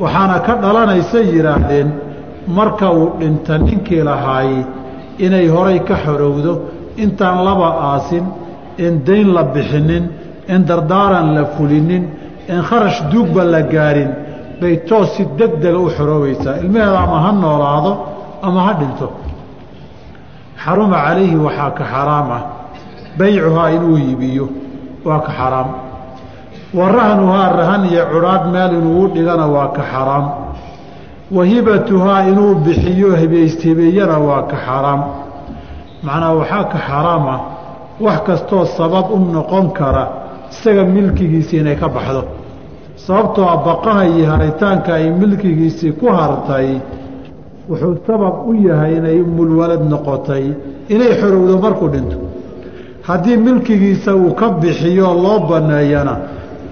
Waxaana ka dhalanaysa yidhaahdeen marka uu dhinta ninkii lahaay inay horay ka xorowdo intaan laba aasin in dayn la bixinin in dardaaran la fulinin in kharash duugba la gaarin bay toos si deg dega u xoroobaysaa ilmaheeda ama ha noolaado ama ha dhinto xaruma calayhi waxaa ka xaraam ah. Baycuhaa inuu iibiyo waa ka xaraam. Wa rahnuhaa rahan iyo cudhaadh meel inuu u dhigana waa ka xaraam. Wa hibatuhaa inuu bixiyo hibaysthibeeyana waa ka xaraam. Macnaa waxaa ka xaraam ah wax kastoo sabab u noqon kara isaga milkigiisa inay ka baxdo. Sababtoo a baqaha iyo haritaanka ay milkigiisii ku hartay wuxuu sabab u yahay inay umulwalad noqotay inay xorowdo markuu dhinto. Haddii milkigiisa uu ka bixiyo loo banneeyana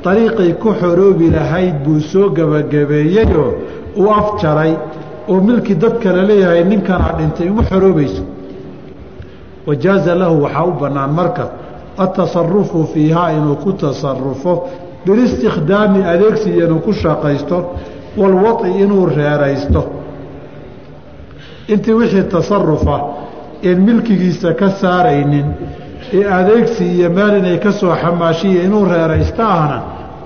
dariiqay ku xoroobi lahayd buu soo gebagabeeyeyoo uu afjaray oo milki dad kale leeyahay ninkanaa dhintay uma xoroobayso wajaaza lahu waxaa u bannaan marka atasarufu fiihaa inuu ku tasarufo bilistikdaami adeegsiya inuu ku shaqaysto walwaci inuu reeraysto intii wixii tasarufa een milkigiisa ka saaraynin ee adeegsi iyo meel inay ka soo xamaashiya inuu reeraysto ahna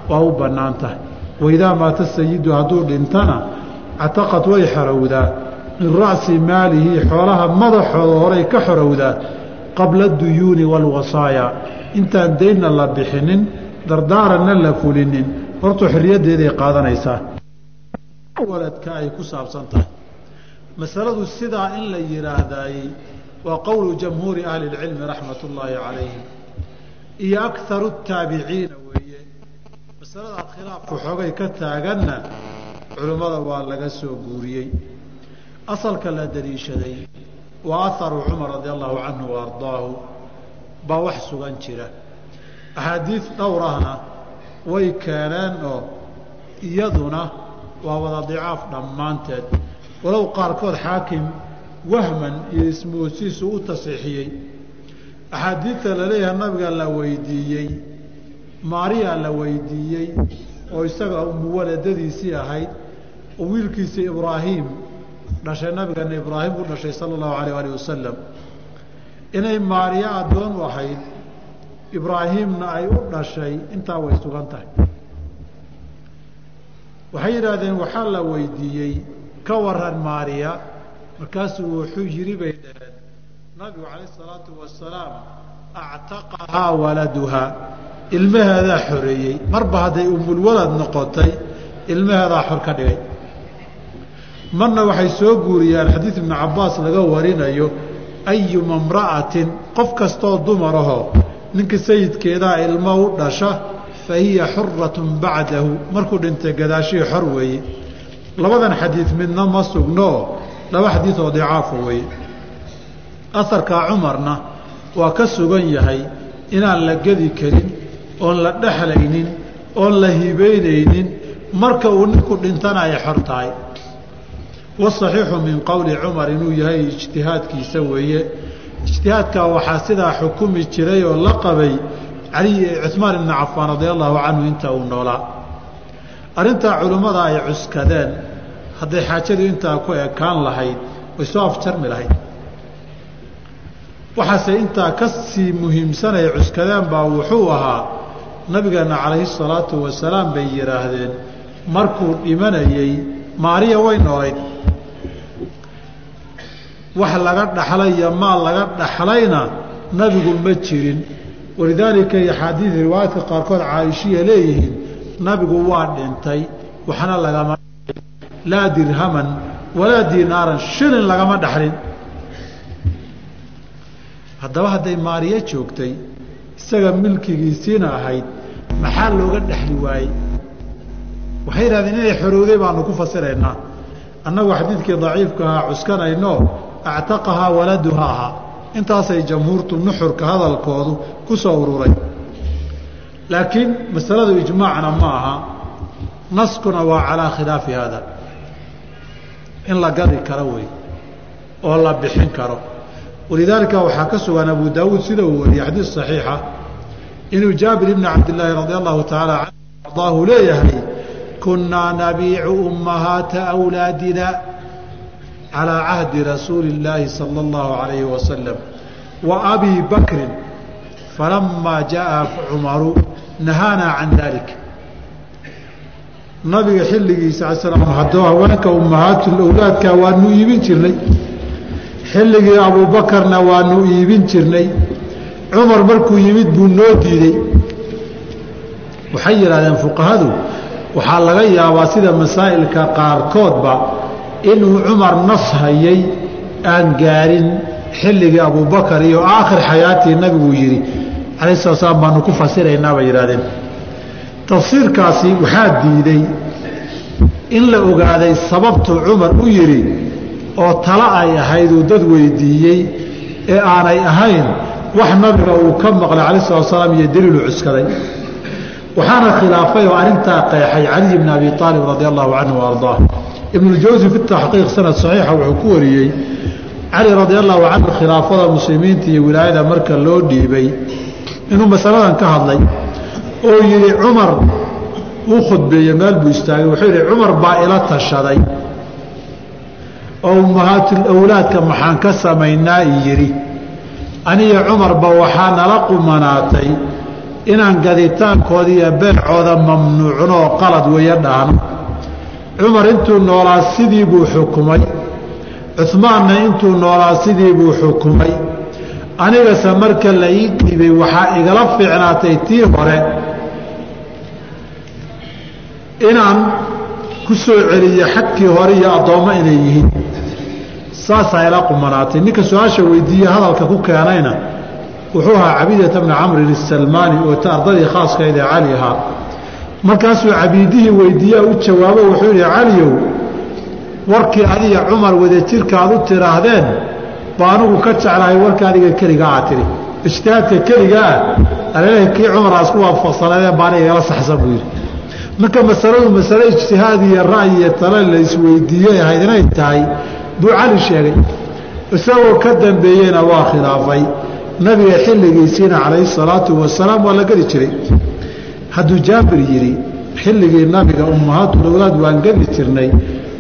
waa u bannaan tahay. Waidaa maata sayidu hadduu dhintana cataqad way xorowdaa. Min ra'si maalihi xoolaha madaxooda horay ka xorowdaa qabla aduyuuni waalwasaaya intaan daynna la bixinin dardaaranna la fulinin. Hortu xorriyaddeeday qaadanaysaa. Waladka ay ku saabsan tahay masaladu sidaa in la yidhaahdaayey waa qowlu jamhuuri ahli اlcilmi raxmat ullaahi calayhim iyo akaru taabiciina weeye. Masalada khilaafku xoogay ka taaganna culimmada waa laga soo guuriyey. Asalka la daliishaday waa aharu cumar radi allahu canhu wa baa wax sugan jira. Axaadiid dhowrahna way keeneen oo iyaduna waa wada dicaaf dhammaanteed walow qaarkood xaakim wahman iyo ismoosiisu u tasiixiyey. Axaadiidta la leeyahay nabiga la weydiiyey maariya la weydiiyey oo isaga umuwaladadiisii ahayd oo wiilkiisii ibraahiim dhashay nabigana ibraahim u dhashay sala allahu alayh alih wasalam inay maariya addoon u ahayd ibraahiimna ay u dhashay intaa way sugan tahay. Waxay yidhaahdeen waxaa la weydiiyey ka waran maariya markaasuu wuxuu yidhi bay dhaheen nabigu calayh salaatu wasalaam actaqahaa waladuhaa ilmaheedaa xoreeyey marba hadday umulwalad noqotay ilmaheedaa xor ka dhigay. Marna waxay soo guuriyaan xadiid ibnu cabbaas laga warinayo ayuma imra'atin qof kastoo dumarahoo ninka sayidkeedaa ilmo u dhasha fa hiya xuratun bacdahu. Markuu dhintay gadaashihii xor weeye labadan xadiid midna ma sugnoo laba xadiid oo dicaafa weeye asarkaa cumarna waa ka sugan yahay inaan la gedi karin oon la dhexlaynin oon la hibeynaynin marka uu ninku dhintana ay xor tahay. Wasaxiixu min qowli cumar inuu yahay ijtihaadkiisa weeye. Ijtihaadkaa waxaa sidaa xukumi jiray oo la qabay cali cumaan ibni cafaan radia allahu canhu inta uu noolaa arrintaa culimmada ay cuskadeen. Hadday xaajadu intaa ku ekaan lahayd way soo afjarmi lahayd. Waxaase intaa ka sii muhiimsanay cuskadeen baa wuxuu ahaa nabigeenna calayhi salaatu wasalaam bay yidhaahdeen markuu dhimanayey maariya way noolayd. Wax laga dhaxlay iyo maal laga dhaxlayna nabigu ma jirin. Walidaalika axaadiid riwaayaadka qaarkood caaishiya leeyihiin nabigu waa dhintay waxna lagama laa dirhaman walaa dinaaran shilin lagama dhaxlin. Haddaba hadday maariyo joogtay isaga milkigiisiina ahayd maxaa looga dhexli waayey? Waxay yidhahdeen inay xorowday baanu ku fasiraynaa. Annagu xadiidkii daciifka ahaa cuskanayno actaqahaa waladuha ahaa intaasay jamhuurtu nuxurka hadalkoodu ku soo ururay laakiin masaladu ijmaacna ma aha naskuna waa calaa khilaafi haada. In la gadi karo wey oo la bixin karo. Walidaalika waxaa ka sugan abu daawuud sida uu wariyey xadiis saxiixa inuu jaabir ibni cabdillaahi radi allahu tacaala ardaahu leeyahay kunnaa nabiicu ummahaata wlaadina calaa cahdi rasuuli illaahi sala allahu alayhi wasalam wa abi bakrin falamaa jaءa cumaru nahaanaa can dalik nabiga xilligiisa slam haddoo haweenka ummahaatulawlaadka waanu iibin jirnay xilligii abuubakarna waanu iibin jirnay cumar markuu yimid buu noo diidey waxay yidhahdeen fuqahadu waxaa laga yaabaa sida masaa'ilka qaarkoodba inuu cumar nas hayay aan gaarin xilligii abuubakar iyo aakhir xayaatii nabiguu yidhi calayh sala slam baanu ku fasiraynaa bay yidhahdeen tafsiirkaasi waxaa diiday in la ogaaday sababtuu cumar u yidhi oo tala ay ahayd uu dad weydiiyey ee aanay ahayn wax nabiga uu ka maqlay calaih salatu salaam iyo daliilu cuskaday. Waxaana khilaafay oo arrintaa qeexay caliy bni abi aalib radi allahu canhu wa ibnuljawsi fi taxqiiq sanad saxiixa wuxuu ku wariyey cali radi allahu canhu khilaafada muslimiinta iyo wilaayada marka loo dhiibay inuu masaladan ka hadlay oo yidhi cumar uu khudbeeye meel buu istaagay. Wuxuu yidhi cumar baa ila tashaday. Oo ummahaatul awlaadka maxaan ka samaynaa? I yidhi aniga cumarba waxaa nala qumanaatay inaan gaditaankooda iyo beecooda mamnuucno oo qalad weeye dhahno cumar intuu noolaa sidii buu xukumay. Cuhmaanna intuu noolaa sidii buu xukumay anigase marka la ii dhiibay waxaa igala fiicnaatay tii hore inaan ku soo celiyo xadkii hore iyo addoommo inay yihiin. Saasaa ila qumanaatay. Ninka su'aasha weydiiye hadalka ku keenayna wuxuu ahaa cabidata bni camrin isalmaani oo ardadii khaaskaydee cali ahaa. Markaasuu cabiidihii weydiiyaa u jawaabo wuxuu yidhi caliyow warkii adiga cumar wadajirka aad u tiraahdeen ba anugu ka jeclahay warka adiga keligaa tidhi. Ijtihaadka keligaa aleh kii cumar aa isku waafaqsanaadeen baana igala saxsan buu yidhi. Marka masaladu masale ijtihaad iyo ra'yi iyo tale la inay tahay buu cali sheegay. Isagoo ka dambeeyeyna waa khilaafay. Nabiga xilligiisiina calayhi salaatu wasalaam waa la geli jiray. Hadduu jaabir yidhi xilligii nabiga ummahaatulawlaad waan geli jirnay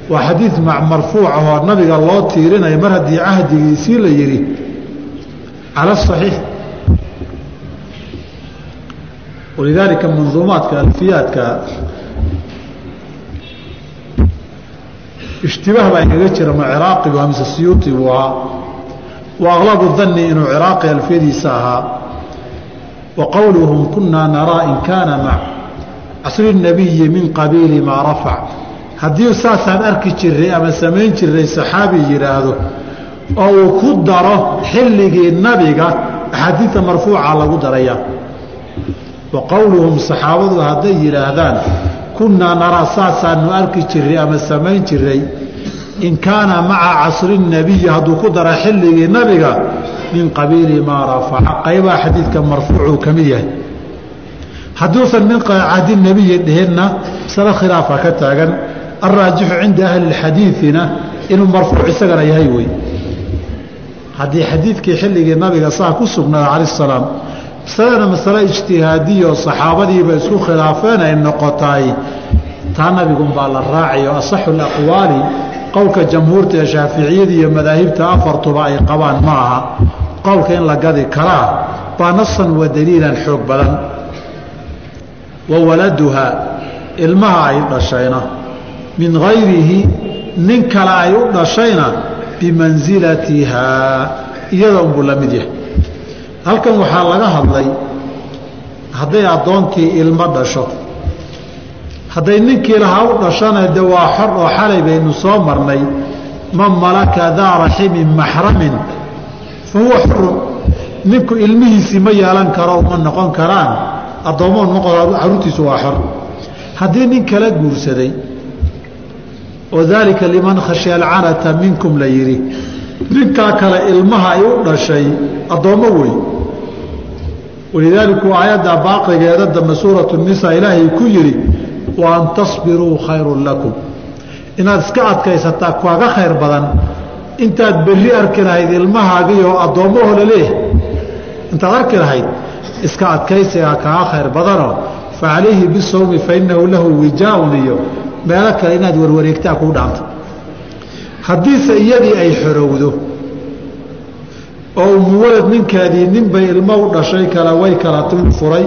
waa xadiid marfuuc ahoo nabiga loo tiirinayo mar haddii cahdigiisii la yidhi. Cala asaxiix walidaalika manduumaadka alfiyaadka ishtibaah baa inaga jira ma ciraaqi bu mise siyuuti buu ahaa wa aqlabu danni inuu ciraaqi alfiyadiisa ahaa. Wa qowluhum kunaa naraa in kaana mac casri nabiyi min qabiili maa rafac haddii saasaan arki jiray ama samayn jiray saxaabi yidhaahdo oo uu ku daro xilligii nabiga axaadiidta marfuuca lagu darayaa wa qowluhum saxaabadu hadday yidhaahdaan kunnaa naraa saasaanu arki jiray ama samayn jiray in kaana maca casri nabiyi hadduu ku dara xilligii nabiga min qabiili maa rafaca qaybaha xadiidka marfuucuu ka mid yahay. Hadduusan min cahdi nabiyi dhihinna masalo khilaafa ka taagan alraajixu cinda ahli اxadiiina inuu marfuuc isagana yahay wey haddii xadiidkii xilligii nabiga saa ku sugnaada cala salaam masaladana masale ijtihaadiya oo saxaabadiiba isku khilaafeen ay noqotaay taa nabigunbaa la raacayo asaxu aqwaali qowlka jamhuurta ee shaaficiyada iyo madaahibta afartuba ay qabaan ma aha qowlka in la gadi karaa baa nasan wa daliilan xoog badan wa waladuha ilmaha ay dhashayna min gayrihi nin kale ay u dhashayna bimansilatihaa iyada unbuu la yahay. Halkan waxaa laga hadlay hadday addoontii ilmo dhasho hadday ninkii lahaa u dhashana de waa xor oo xalay baynu soo marnay man malaka daa raximin maxramin fa huwa xurun ninku ilmihiisii ma yeelan karo uma noqon karaan addoommo noqo caruurtiisu waa xor. Haddii nin kala guursaday oo daalika liman khashya alcanata minkum la yidhi ninkaa kale ilmaha ay u dhashay addoommo wey walidaalika aayadda baaqigeeda dambe suuratu nisaa ilaahay ku yidhi wa an tasbiruu khayrun lakum. Inaad iska adkaysataa kaaga khayr badan intaad berri arki lahayd ilmahaagiioo addoommaho laleeh intaad arki lahayd iska adkaysigaa kaaga khayr badanoo fa calayhi bisawmi fa lahu wijaaun iyo meelo kale inaad warwareegtaa kuu dhaanta haddiise iyadii ay xorowdo oo umuwalad ninkeedii ninbay ilmo u dhashay kale way kala furay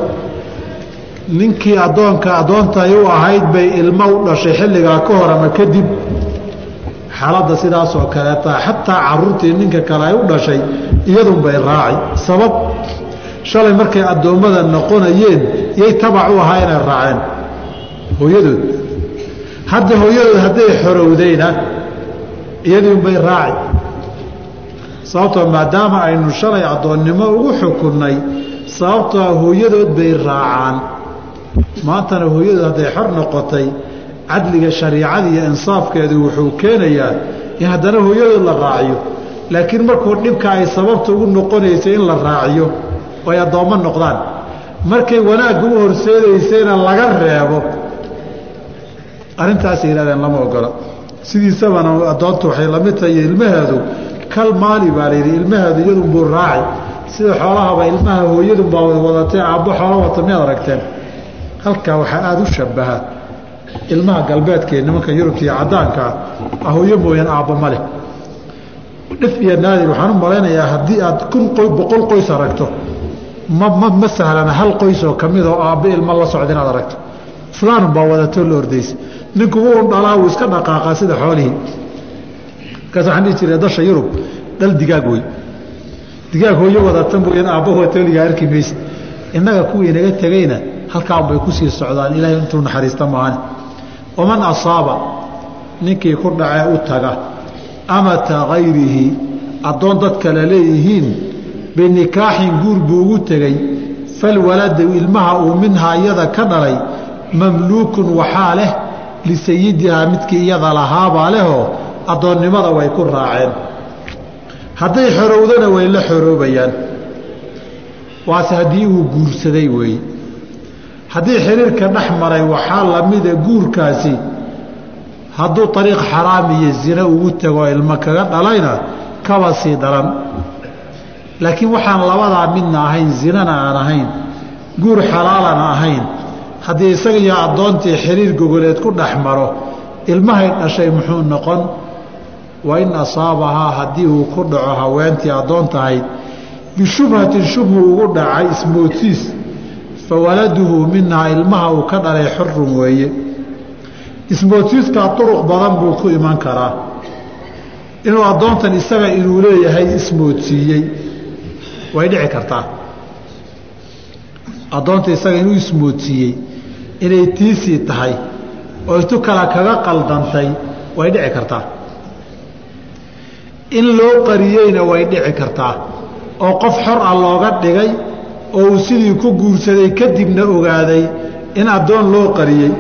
ninkii addoonka addoontay u ahayd bay ilmo u dhashay xilligaa ka hor ama kadib xaaladda sidaasoo kaleeta xataa caruurtii ninka kale ay u dhashay iyadunbay raaci sabab shalay markay addoommada noqonayeen yay tabac u ahaa inay raaceen. Hooyadood hadda hooyadood hadday xorowdayna iyadiunbay raaci sababtoo maadaama aynu shalay addoonnimo ugu xukunnay sababtoo hooyadood bay raacaan. Maantana hooyadood hadday xor noqotay cadliga shariicada iyo insaafkeedu wuxuu keenayaa in haddana hooyadood la raaciyo. Laakiin markuu dhibka ay sababta ugu noqonaysay in la raaciyo oo addoommo noqdaan. Markay wanaagga u horseedaysayna laga reebo arrintaasay yidhahdeen lama ogola. Sidiisabana addoontu waxay la mid tahay ilmaheedu kal maali baa layidhi ilmaheedu iyadunbuu raaci sida xoolahaba ilmaha hooyadunbaa wadatee aabbo xoolo wata miyaad aragteen? Halkaa waxaa aada u shabaha ilmaha galbeedkaee nimanka yurubta iyo caddaankaa ah hooyo mooyaan aabbo ma leh. Dhif iyo naadir waxaan u malaynayaa haddii aad kun boqol qoys aragto. Ma ma ma sahlana hal qoys oo ka mid oo aabbo ilmo la socda inaad aragto fulaanun baa wadatoo la ordaysa ninku wuu dhalaa wuu iska dhaqaaqaa sida xoolihii markaas waxaan dhihi jiray dasha yurub dhal digaag wey digaag hooyo wadata mooyaan aabbo hoteeliga arki maysa innaga kuwii naga tegeyna halkaan bay ku sii socdaan. Ilaahay intuu naxariista maahane waman asaaba ninkii ku dhacee u taga amata hayrihi addoon dad kale leeyihiin binikaaxin guur buu ugu tegey falwaladu ilmaha uu minhaa iyada ka dhalay mamluukun waxaa leh lisayidihaa midkii iyada lahaabaa lehoo addoonnimada way ku raaceen. Hadday xorowdana way la xoroobayaan. Waase haddii uu guursaday weeye haddii xiriirka dhex maray waxaa lamida guurkaasi. Hadduu ariiq xaraam iyo zina ugu tegoo ilmo kaga dhalayna kaba sii daran. Laakiin waxaan labadaa midna ahayn zinana aan ahayn guur xalaalana ahayn haddii isaga iyo addoontii xiriir gogoleed ku dhex maro ilmahay dhashay muxuu noqon? Wa in asaabahaa haddii uu ku dhaco haweentii addoon tahayd bishubhatin shubhu ugu dhacay ismootiis fawaladuhu minhaa ilmaha uu ka dhalay xurun weeye. Ismootiiskaa duruq badan buu ku iman karaa. Inuu addoontan isaga inuu leeyahay ismoodsiiyey way dhici kartaa. Addoonta isaga inuu ismoodsiiyey inay tiisii tahay oo itu kale kaga qaldantay way dhici kartaa. In loo qariyeyna way dhici kartaa. Oo qof xor ah looga dhigay oo uu sidii ku guursaday kadibna ogaaday in addoon loo qariyey.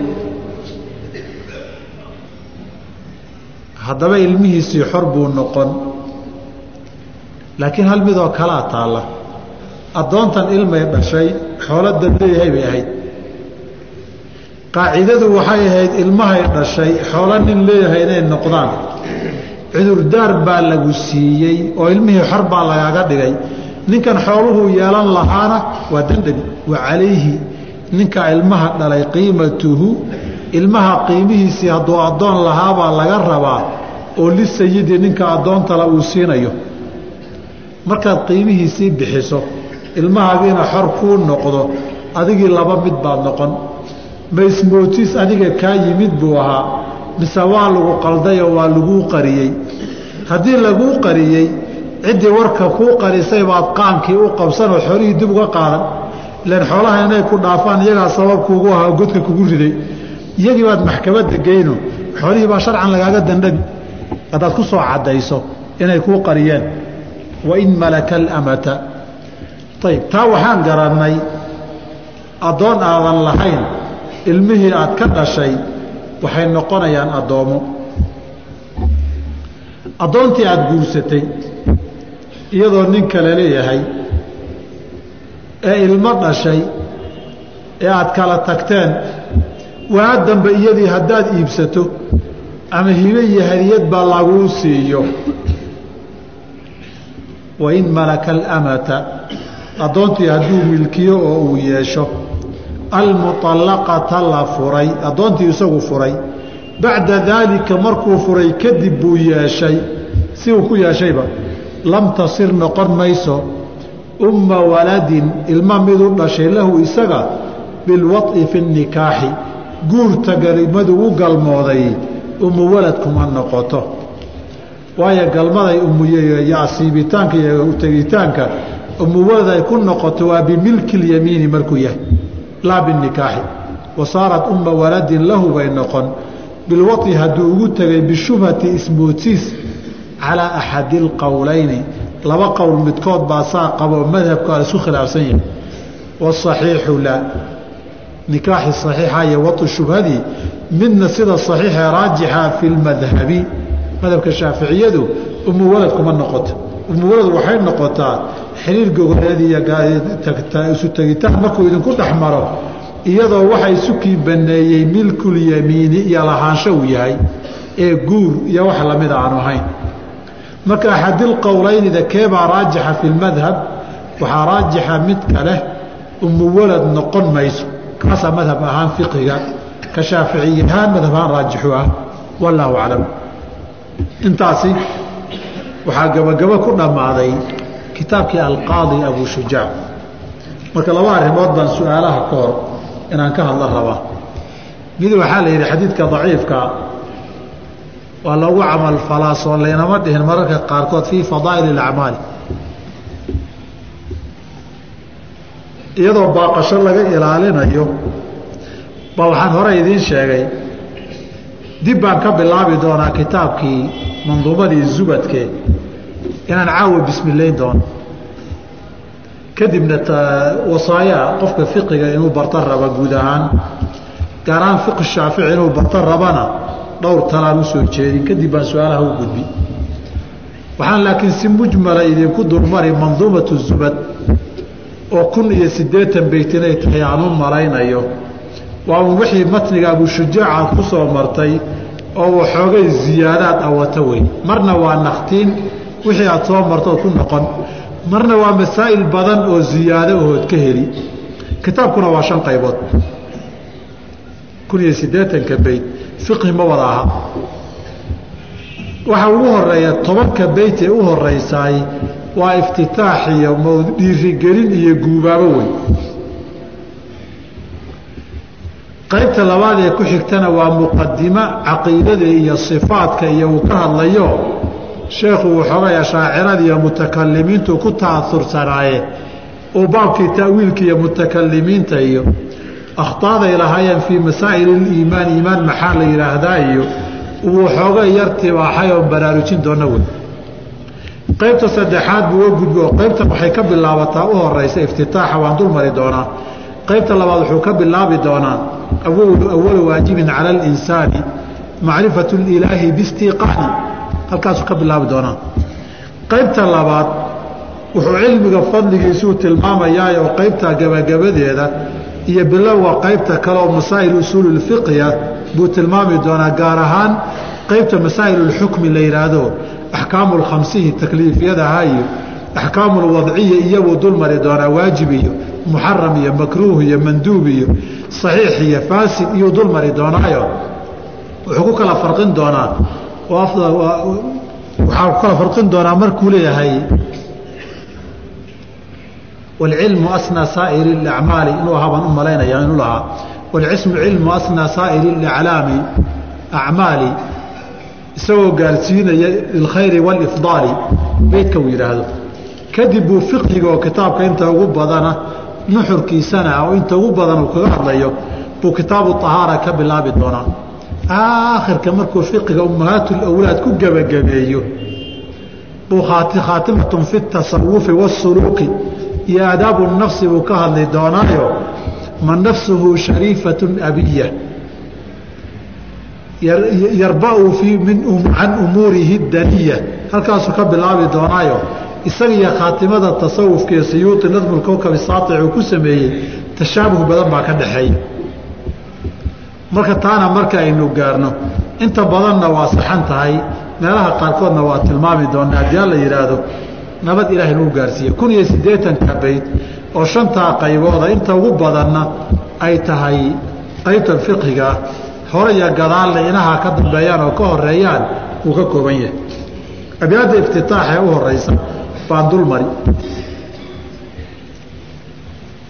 Haddaba ilmihiisii xor buu noqon. Laakiin hal midoo kalaa taalla. Addoontan ilmay dhashay xoolo dad leeyahay bay ahayd qaacidadu waxay ahayd ilmahay dhashay xoolo nin leeyahay inay noqdaan. Cudurdaar baa lagu siiyey oo ilmihii xor baa lagaaga dhigay. Ninkan xooluhuu yeelan lahaana waa dandhabi wa calayhi. Ninka ilmaha dhalay qiimatuhu ilmaha qiimihiisii hadduu addoon lahaabaa laga rabaa oo lisayidi ninka addoontala uu siinayo. Markaad qiimihiisii bixiso ilmahaagiina xor kuu noqdo adigii laba mid baad noqon ma ismootiis adiga kaa yimid buu ahaa mise waa lagu qaldayoo waa laguu qariyey. Haddii laguu qariyey ciddii warka kuu qarisay baad qaankii u qabsanoo xoolihii dib uga qaadan. Ilaan xoolaha inay ku dhaafaan iyagaa sababkuugu ahaa godka kugu riday. Iyagii baad maxkamadda geyno xoolihii baa sharcan lagaaga dandhabi haddaad ku soo caddayso inay kuu qariyeen. Wain malaka alamata. Ayib taa waxaan garannay addoon aadan lahayn ilmihii aad ka dhashay waxay noqonayaan addoommo. Addoontii aada guursatay iyadoo nin kale leeyahay ee ilmo dhashay ee aada kala tagteen waa dambe iyadii haddaad iibsato ama hibe iyo hadiyad baa laguu siiyo. Wain malaka alamata addoontii hadduu milkiyo oo uu yeesho almuallaqata la furay addoontii isagu furay. Bacda daalika markuu furay kadib buu yeeshay. Si uu ku yeeshayba lam tasir noqon mayso. Uma waladin ilma midu dhashay lahu isaga bilwai fi nikaaxi. Guurta galmadu u galmooday ummu waladkuma noqoto. Waayo galmaday umuasiibitaanka iyo tegitaanka ummu walad ay ku noqoto waa bimilki اlyamiini markuu yahay laa binikaaxi wa saarat umma waladin lahu bay noqon. Bilwaطi hadduu ugu tegay bishubhati ismoodsiis calaa axadi اlqowlayni laba qowl midkood baa saa qabo madhabka a isku khilaafsan yahay wasaxiixu laa. Nikaaxi saxiixa iyo wau shubhadii midna sida saxiixee raajixa fi lmadhabi madhabka shaaficiyadu umu walad kuma noqoto. Umu walad waxay noqotaa xiriir gogoleed iyo isu tegitaan markuu idinku dhex maro iyadoo waxa isukii baneeyey milkulyamiini iyo lahaansho uu yahay ee guur iyo wax lamida aanu ahayn. Marka axadilqowleynida keebaa raajixa fi lmadhab waxaa raajixa midka leh umu walad noqon mayso. Kaasaa madhab ahaan fiqiga ka shaaficiy ahaan madhab ahaan raajixu ah wallaahu aclam. Intaasi waxaa gabagabo ku dhammaaday kitaabkii alqaadi abu shujaac marka laba arrimood baan su'aalaha ka hor inaan ka hadla rabaa mid waxaa la yidhi xadiidka daciifka waa loogu camal falaasoon laynama dhihin mararka qaarkood fii fadaa'il اacmaali iyadoo baaqasho laga ilaalinayo ba waxaan hore idiin sheegay dib baan ka bilaabi doonaa kitaabkii manduumadii zubadke inaan caawa bismilayn doono kadibna wasaayaa qofka fiqiga inuu barto raba guud ahaan gaar ahaan fiqi shaafici inuu barto rabana dhowr talaan u soo jeedin kadib baan su'aalaha u gudbi. Waxaan laakiin si mujmala idinku dulmari manduumatu zubad oo kun iyo siddeetan beyt inay tahay aan u malaynayo. Waa un wixii matniga abushujaacaad ku soo martay oo waxoogay ziyaadaad awato wey marna waa naktiin wixii aad soo martood ku noqon. Marna waa masaa'il badan oo ziyaado ahood ka heli. Kitaabkuna waa shan qaybood. Kun iyo siddeetanka beyt fiqhi ma wada aha. Waxaa ugu horreeya tobanka beyt ee u horeysaay waa iftitaax iyo dhiirigelin iyo guubaabo wey qaybta labaad ee ku xigtana waa muqadimo caqiidada iyo sifaadka iyo uu ka hadlayo sheekhu waxoogay ashaacirada iyo mutakalimiintu ku ta'aursanaaye uu baabkii ta'wiilka iyo mutakalimiinta iyo akhtaaday lahaayeen fii masaa'il iliimaan iimaan maxaa la yidhaahdaa iyo uu waxoogay yar tibaaxay baraarujin doona wey qaybta saddexaad buu uga gudbo oo qaybtan waxay ka bilaabataa u horeysa iftitaaxa waan dul mari doonaa. Qaybta labaad wuxuu ka bilaabi doonaa awalu waajibin cala alinsaani macrifatu lilaahi bistiiqaani halkaasuu ka bilaabi doonaa. Qaybta labaad wuxuu cilmiga fadligiisuu tilmaamayaa oo qaybta gabagabadeeda iyo bilowga qaybta kale oo masaa'il usuulilfiqhiya buu tilmaami doonaa gaar ahaan qaybta masaa'il ulxukmi la yidhaahdo axkaamu lkhamsihi takliifyadaha iyo axkaamu lwadciya iyabuu dul mari doonaa waajib iyo muxaram iyo makruuh iyo manduub iyo saxiix iyo faasid iyuu dul mari doonaayo. Wuxuu ku kala farin doonaa waxaa ku kala farin doonaa markuu leeyahay wاlcilmu asnaa saa'iri اacmaali inuu ahaa baan u malaynaya inuu lahaa wاlcismu cilmu asnaa saa'iri اaclaami acmaali isagoo gaarsiinaya lilkhayri wاlifdaali beydka uu yidhaahdo kadib buu fiqhiga oo kitaabka inta ugu badana nuxurkiisana oo inta ugu badan uu kaga hadlayo buu kitaabu طahaara ka bilaabi doonaa aakhirka markuu fiqiga ummahaat lawlaad ku gebagabeeyo buu khaatimatun fi tasawufi waasuluuqi iyo aadaabu nafsi buu ka hadli doonaayo man nafsuhu shariifatu abiya yarba'u fii min can umuurihi daniya halkaasuu ka bilaabi doonaayo isaga iyo khaatimada tasawufka iyo siyuuti nadmulkowkab saaic uu ku sameeyey tashaabuh badan baa ka dhaxeeya marka taana marka aynu gaarno inta badanna waa saxan tahay. Meelaha qaarkoodna waa tilmaami doona haddii alla yidhaahdo nabad ilahay lagu gaarsiiye kun iyo siddeetanka bayd oo shantaa qaybooda inta ugu badanna ay tahay qaybtan fiqhigaa hore iyo gadaalna inaha ka dambeeyaan oo ka horeeyaan wuu ka kooban yahay. Abyaadda iftitaaxee u horeysa baan dulmari.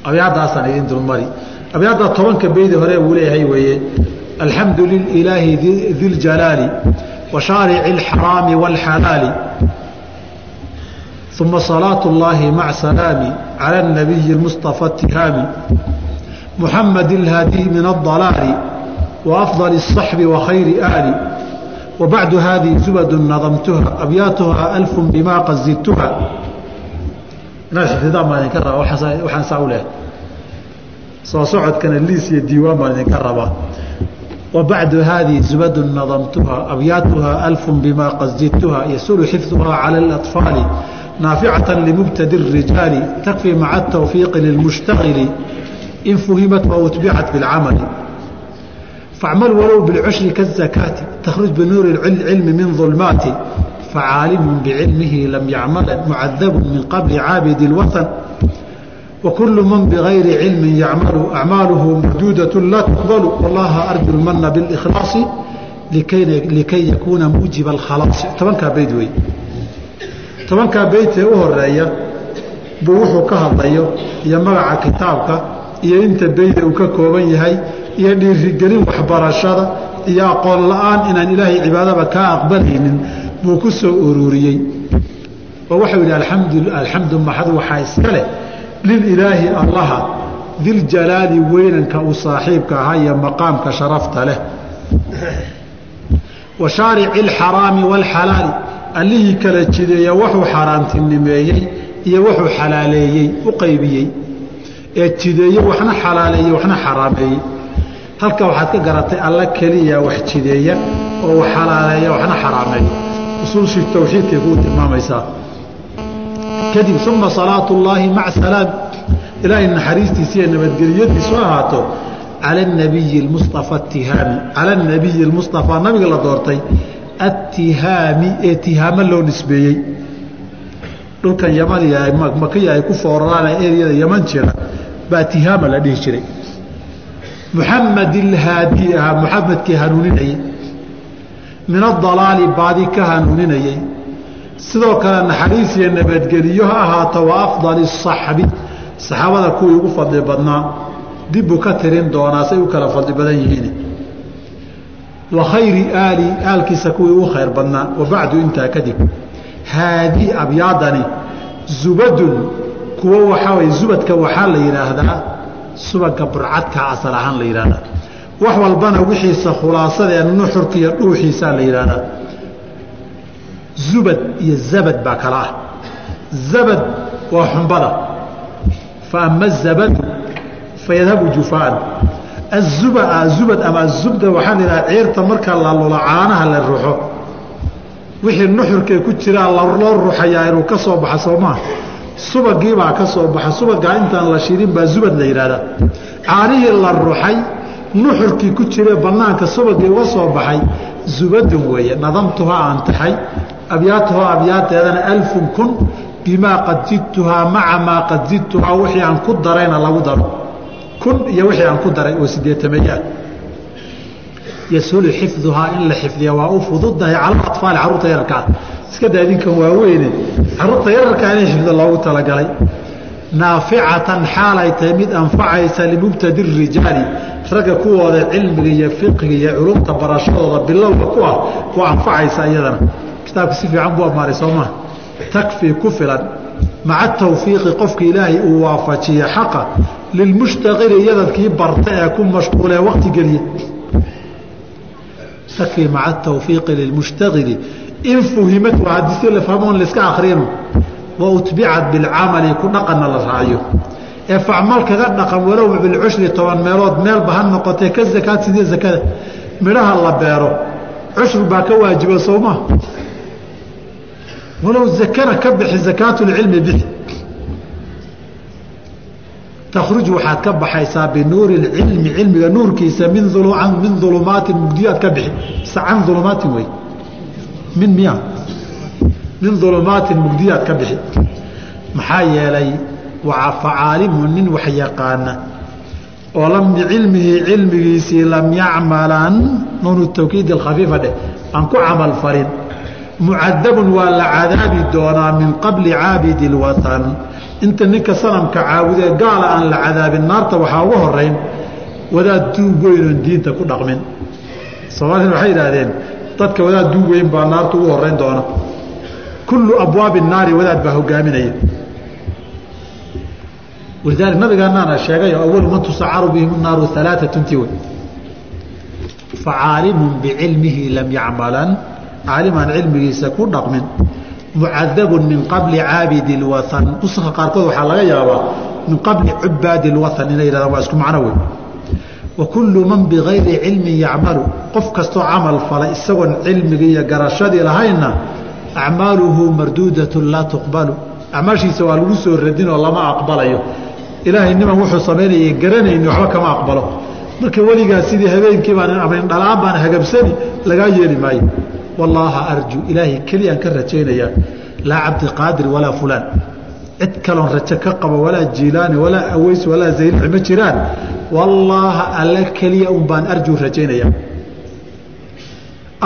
Abyaadaasaan idin dulmari abyaadda tobanka beydi hore wuu leeyahay weeye alxamdu lilaahi di ljalaali wa shaarici alxaraami wاlxalaali uma salaaة اllahi maca salaami calى الnabiyi اlmustafa اtihaami muxamad اlhaadi min aلضalaali وأفضل الصحب وخير آل وبعد هذه زبد نظمتها أبياتها ألف بما قد زدتها waxaan saa u leh soo socodkana liis iyo diiwaan baan idinka rabaa وبعد هذه زبد نظمتها أبياتها ألف بما قد زدتها يسول حفظها على الأطفال نافعة لمبتدي الرجال تكفي مع التوفيق للمشتغل إن فهمت وأتبعت بالعمل فاعمل ولو بالعشر كالزكاة تخرج بنور العلم من ظلمات فعالم بعلمه لم يعمل معذب من قبل عابد الوطن وكل من بغير علم يعمل أعماله مردودة لا تقبل والله أرجو المن بالإخلاص لكي, لكي يكون موجب الخلاص طبعا بيت وي طبعا بيت هو الرأي بوحو كهضيو يمرع كتابك iyo inta beyda uu ka kooban yahay iyo dhiirigelin waxbarashada iyo aqoon la-aan inaan ilaahay cibaadaba kaa aqbalaynin buu ku soo ururiyey oo waxau yidhi alxamdu maxad waxaa iska leh lililaahi allaha diljalaali weynanka uu saaxiibka ahaa iyo maqaamka sharafta leh. Wa shaarici alxaraami waalxalaali allihii kala jideeya wuxuu xaaraantinimeeyey iyo wuxuu xalaaleeyey u qaybiyey. Ee jideeye waxna xalaaleeye waxna xaraameeye halka waxaad ka garatay alla keliya wax jideeya oo wax xalaaleeya waxna xaraameeya usuushii tawxiidkay kuu tilmaamaysaa kadib uma salaatu llaahi maca salaam. Ilaahay naxariistiisa iyo nabadgeliyadiisu ahaato cala nabiyi lmustafa tihaami cala nabiyi lmustafaa nabiga la doortay attihaami ee tihaamo loo nisbeeyey. Dhulkan yamaniya makiya ay ku fooraraan eryada yaman jira baa tihaama la dhihi jiray. Muxamed ilhaadi ahaa muxamedkii hanuuninayey. Min adalaali baadi ka hanuuninayey sidoo kale naxariis iyo nabadgeliyo ha ahaato wa afdali saxbi saxaabada kuwii ugu fadli badnaa dibbuu ka tirin doonaa say u kala fadli badan yihiin. Wa khayri aali aalkiisa kuwii ugu khayr badnaa wa intaa kadib haadii abyaadani zubadun kuwo waxaa way zubadka waxaa la yidhaahdaa subaga burcadka asal ahaan la yidhahdaa wax walbana wixiisa khulaasadee nuxurka iyo dhuuxiisaa la yidhaahdaa zubad iyo zabad baa kala ah zabad waa xumbada fa ama zabadu fayadhabu jufaan azuba zubad ama azubda waxaa la yidhahdaa ciirta marka la lulo caanaha la ruxo wixii nuxurkee ku jiraa loo ruxayaa inuu ka soo baxa soo maa subagiibaa ka soo baxa subagaa intaan la shirin baa zubad la yidhahdaa caanihii la ruxay nuxurkii ku jiree bannaanka subagii uga soo baxay zubadun weeye nadamtuhaa aan taxay abyaatuhaa abyaateedana alfun kun bimaa qad zidtuhaa maca maa qad zidtuhaa wixii aan ku darayna lagu daro kun iyo wixii aan ku daray oo sideetameeyaa yashulu xifduhaa in la xifdiya waa u fududahay cala aطfaali carruurta yararkaa iska daa idinkan waaweyne carruurta yararkaa inay xifdo loogu talagalay naaficatan xaalay tahay mid anfacaysa limubtadi rijaali ragga kuwooda cilmiga iyo fiqiga iyo culumta barashadooda bilowga ku ah waa anfacaysa iyadana kitaabka si fiican buu amaaray soo maha takfii ku filan. Maca tawfiiqi qofka ilaahay uu waafajiya xaqa lilmushtaqili yadadkii barta ee ku mashquulee waqti geliya takfii maca tawfiiqi lilmushtaqili in fuhimat waa haddii si la fahmoon laiska akriyano wa utbicat bilcamali ku dhaqanna la raaciyo ee facmal kaga dhaqan walow bilcushri toban meelood meelba ha noqotee ka zakaad sidii zakada? Midhaha la beero. Cushur baa ka waajiba sooma walow zakana ka bixi zakaatulcilmi bixi takhruju waxaad ka baxaysaa binuuri lcilmi cilmiga nuurkiisa min min ulumaatin mugdiyaad ka bixi mise can ulumaatin wey min miya min ulumaatin mugdiyaad ka bixi maxaa yeelay waa facaalimu nin wax yaqaana oo lam bicilmihi cilmigiisii lam yacmalan nuunu tawkiid alkhafiifa dheh aan ku camal falin mucadabun waa la cadaabi doonaa min qabli caabidi lwatan inta ninka sanamka caabudee gaala aan la cadaabin naarta waxaa uga horeyn wadaad duug weynoon diinta ku dhaqmin. Soomaalina waxay yidhaahdeen dadka wadaad duug weyn baa naarta ugu horeyn doona. Kullu abwaabi naari wadaad baa hogaaminaya. Walidaalika nabigaanaana sheegay awalu man tusacaru bihim naaru alaaatun wey facaalimun bicilmihi lam yacmalan caalimaan cilmigiisa ku dhaqmin mucadabun min qabli caabidi lwathan nuska qaarkood waxaa laga yaabaa min qabli cubaadi lwathan inay yidhahdaan waa isku macno wey wa kullu man bigayri cilmin yacmalu qof kastoo camal falay isagoon cilmigii iyo garashadii lahaynna acmaaluhu marduudatun laa tuqbalu. Acmaashiisa waa lagu soo radin oo lama aqbalayo. Ilaahay niman wuxuu samaynaya garanayni waxba kama aqbalo. Marka weligaa sidii habeenkii baan dhalaan baan hagabsani lagaa yeeli maayo wallaaha arju ilaahay keliyaan ka rajaynayaa laa cabdiqaadir walaa fulaan. Cid kaloon rajo ka qabo walaa jiilaani walaa aweys walaa zaylixi ma jiraan. Wallaaha alla keliya un baan arju rajaynayaa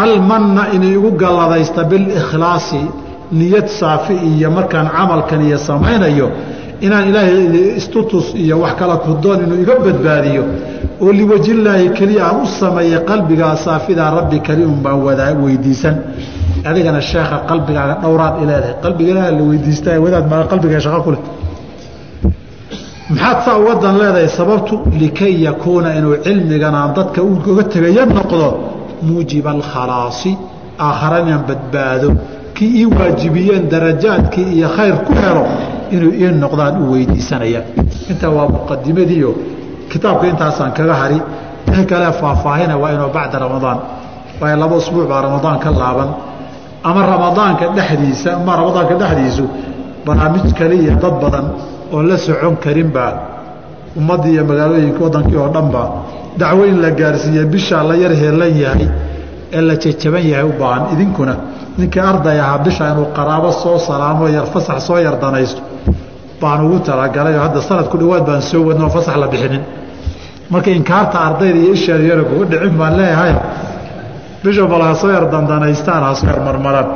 almanna inay igu galladaysta bilikhlaasi niyad saafi iyo markaan camalkan iyo samaynayo inaan ilaahay istutus iyo wax kala kudoon inuu iga badbaadiyo oo liwajillaahi keliya aan u sameeyey qalbigaa saafidaa rabbi keli un baan wadaa weydiisan. Adigana sheekha qalbigaaga dhowraad i leedahay. Qalbiga ilaah la weydiistaa wadaad maa qalbiga shaqo ku leh. Maxaad saa uga dan leedahay sababtu? Likay yakuuna inuu cilmigan aan dadka uga tegaya noqdo muujiba alkhalaasi aakhara inaan badbaado. Kii ii waajibiyeen darajaadkii iyo khayr ku helo inuu ii noqdaan u weydiisanayaan intaa waa muqadimadiio kitaabka intaasaan kaga hari wixii kale faahfaahina waa inuu bacda ramadaan. Waayo laba usbuuc baa ramadaan ka laaban. Ama ramadaanka dhexdiisa ama ramadaanka dhexdiisu barnaamij kale iyo dad badan oo la socon karinbaa ummaddii iyo magaalooyinka waddankii oo dhanba dacwo in la gaarsiiye bishaa la yar heelan yahay ee la jajaban yahay u baahan idinkuna. Ninkii arday ahaa bisha inuu qaraabo soo salaamo yar fasax soo yar danaysto baan ugu talagalay oo hadda sanadku dhawaad baan soo wadnoo fasax la bixinin. Marka inkaarta ardayda iyo isheeda yara kuga dhicin baan leeyahay. Bisha bal ha soo yar dandanaystaan ha soo yar marmaraan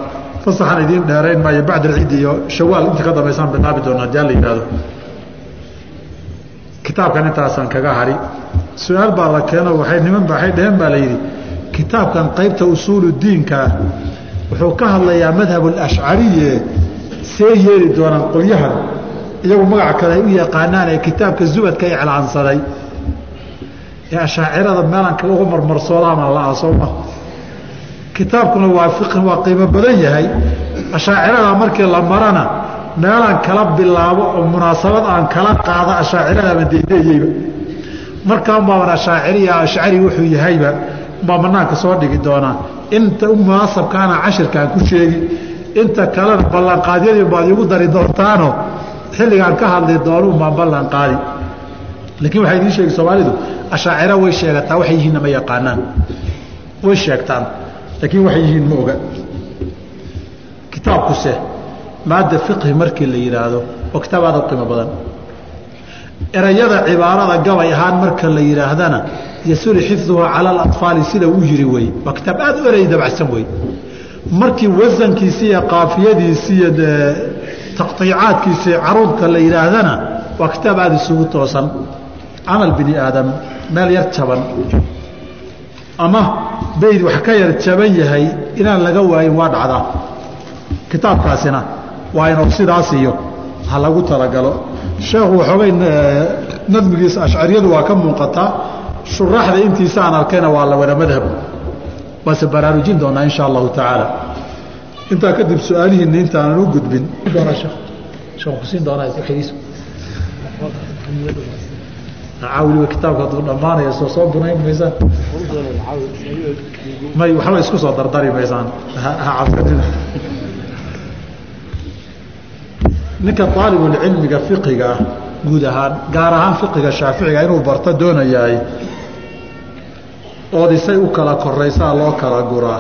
fasaxan idiin dheerayn maayo bacd alciid iyo shawaal. Intii ka dambaysaan bilaabi doona haddii la yidhahdo kitaabkan intaasaan kaga hari. Su'aal baa la keeno waay niman ba waay dheheen baa la yidhi kitaabkan qaybta usuulu diinka ah wuxuu ka hadlayaa madhab alashcariye see yeeli doonaan qolyahan iyagu magaca kale u yaqaanaan ee kitaabka zubadka iclaansaday ee ashaacirada meelan kale uga la-a sooma kitaabkuna waa waa qiimo badan yahay. Ashaacirada markii la marana meelaan kala bilaabo oo munaasabad aan kala qaada ashaaciradaama deedeeyeyba markaan baaban ashaaciriya ashcari wuxuu yahayba baa banaanka soo dhigi doonaa. Inta munaasabkaana cashirkaan ku sheegi inta kalena ballanqaadyadii baad iigu dari doontaano xilligaan ka hadli doonuun baan ballan qaadi. Laakiin waxay idiin sheegi soomaalidu ashaacira way sheegataa waxay yihiinna ma yaqaanaan. Way sheegtaan laakiin waxay yihiin ma oga. Kitaabkuse maadda fiqhi markii la yidhaahdo oo kitaab aad u qiimo badan. Erayada cibaarada gabay ahaan marka la yidhaahdana yasuli xifduhu cala alatfaali sida uu yiri wey waa kitaab aad u erey dabacsan wey. Markii wasankiisi iyo qaafiyadiisi iyo taqtiicaadkiisi caruudka la yidhaahdana waa kitaab aada isugu toosan. Camal bini aadam meel yar jaban. Ama bayd wax ka yar jaban yahay inaan laga waayin waa dhacdaa kitaabkaasina waa inuu sidaas iyo ha lagu talagalo. Sheekhu waxoogay nadmigiisa ashcariyadu waa ka muuqataa shuraxda intiisa aan arkayna waa la wada madhab. Waase baraarujin doonaa insha allahu tacaala intaa kadib su'aalihiina intaanan u gudbin. Kitaabka hadduu dhammaanaya soo soo bunayn maysaan may waxba isku soo dardari maysaan cabsadina ninka aalibulcilmiga fiqiga ah guud ahaan gaar ahaan fiqiga shaaficiga inuu barto doonayaay oodisay u kala koraysaa loo kala guraa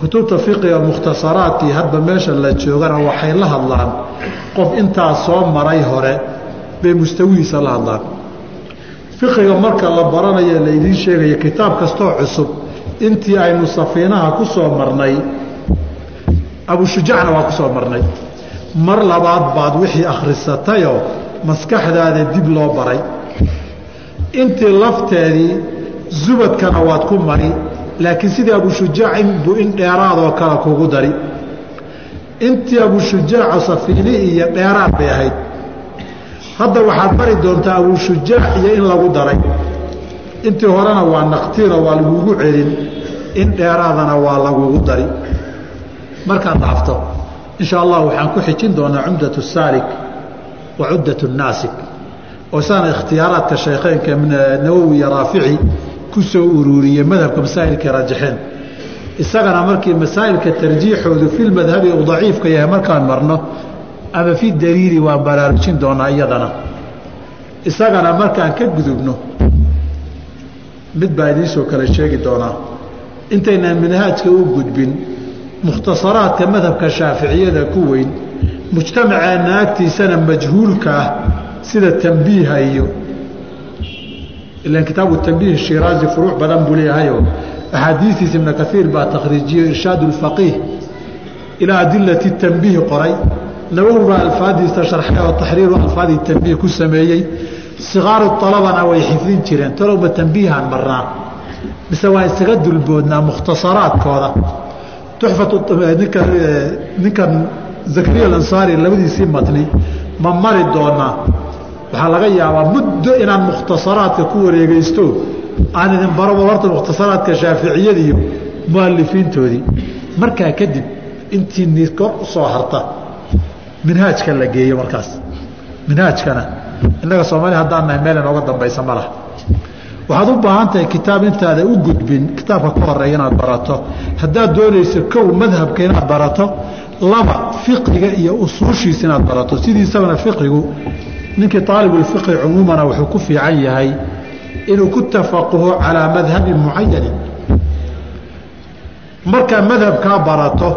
kutubta fiqiga mukhtasaraadkii hadba meesha la joogana waxay la hadlaan. Qof intaa soo maray hore bay mustawihiisa la hadlaan. Fiqiga marka la baranayo laydiin sheegaya kitaab kastoo cusub. Intii aynu safiinaha ku soo marnay abushujacna waa ku soo marnay. Mar labaad baad wixii akhrisatayoo maskaxdaada dib loo baray. Intii lafteedii zubadkana waad ku mari laakiin sidii abushujaac inbuu in dheeraadoo kale kugu dari. Intii abushujaaco safiini iyo dheeraad bay ahayd. Hadda waxaad bari doontaa abushujaac iyo in lagu daray. Intii horena waa naqtiinoo waa lagugu celin in dheeraadana waa lagugu dari. Markaad dhaafto insha allah waxaan ku xijin doonaa cumdat saalik wa cuddat naasik. Oo isagana ikhtiyaaraadka shaykheynka nawowi iyo raafici ku soo uruuriyey madhabka masaa'ilkay rajaxeen. Isagana markii masaa'ilka tarjiixoodu filmadhabi uu daciifka yahay markaan marno ama fi daliili waan baraarujin doonaa iyadana. Isagana markaan ka gudubno mid baa idiinsoo kale sheegi doonaa. Intaynaan manhaajka u gudbin mukhtasaraadka madhabka shaaficiyada ku weyn mujtamaceenna agtiisana majhuulka ah sida tambiiha iyo ilan kitaabu tambiih shiraazi furuuc badan buu leeyahayo axaadiistiisa ibna kaiir baa takhriijiyey irshaad اlfaqiih ilaa adilati tambiih qoray nawowi baa alfaadiisa sharxay oo taxriiru alfaadi tambiih ku sameeyey sikaaru alabana way xifdin jireen talowma tambiihaan marnaa mise waa isaga dulboodnaa mukhtasaraadkooda ninkan zakariya alansaari labadiisii matni ma mari doonaa waxaa laga yaabaa muddo inaan mukhtasaraadka ku wareegeysto aan idin baroba horta mukhtasaraadka shaaficiyadiiyo mualifiintoodii markaa kadib intii kor u soo harta minhaajka la geeyo markaas. Minhaajkana innaga soomaaliya haddaan nahay meel inooga dambaysa ma laha. Waxaad u baahan tahay kitaab intaada u gudbin kitaabka ka horreeya inaad barato. Haddaad doonayso kow madhabka inaad barato laba fiqiga iyo usuushiisa inaad barato. Sidiisabana fiqigu ninkii aalibulfiqi cumuumana wuxuu ku fiican yahay inuu ku tafaquho calaa madhabin mucayanin markaa madhabkaa barato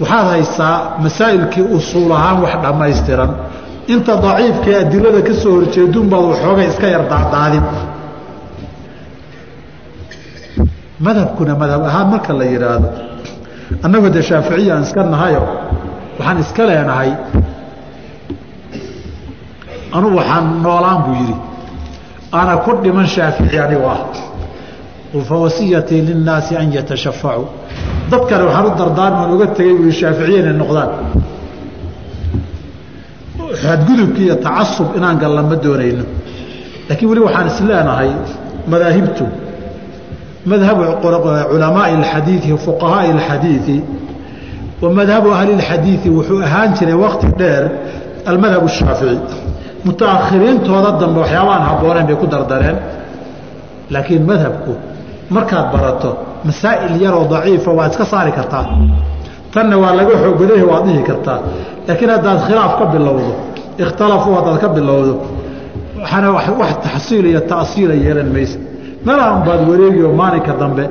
waxaad haysaa masaa'ilkii usuul ahaan wax dhammaystiran. Inta daciifkaee adilada ka soo horjeedunbaad waxoogay iska yar daadaadin madhabkuna madhab ahaan marka la yidhaahdo annagoo dee shaaficiya iska nahayo waxaan iska leenahay anugu waxaan noolaan buu yidhi ana ku dhiman shaafici anigu ah fawasiyatii linnaasi an yatashafacuu dad kale waxaan u dardaarmaan uga tegay buu shaaficiya inay noqdaan xadgudubki iyo tacasub inaan galla ma doonayno laakiin weli waxaan is leenahay madaahibtu madhabu culamaai اlxadiidi fuqahaai اlxadiidi wa madhabu ahli اlxadiidi wuxuu ahaan jiray wakti dheer almadhab الshaafici mutaakhiriintooda dambe waxyaabaan habbooneyn bay ku dardareen. Laakiin madhabku markaad barato masaa'il yaroo daciifa waad iska saari kartaa. Tanna waa laga xoog badayah waad dhihi kartaa. Laakiin haddaad khilaaf ka bilowdo ikhtalafuu haddaad ka bilowdo waxaana wax taxsiil iyo ta'siila yeelan maysa. Meelahan baad wareegi oo maalinka dambe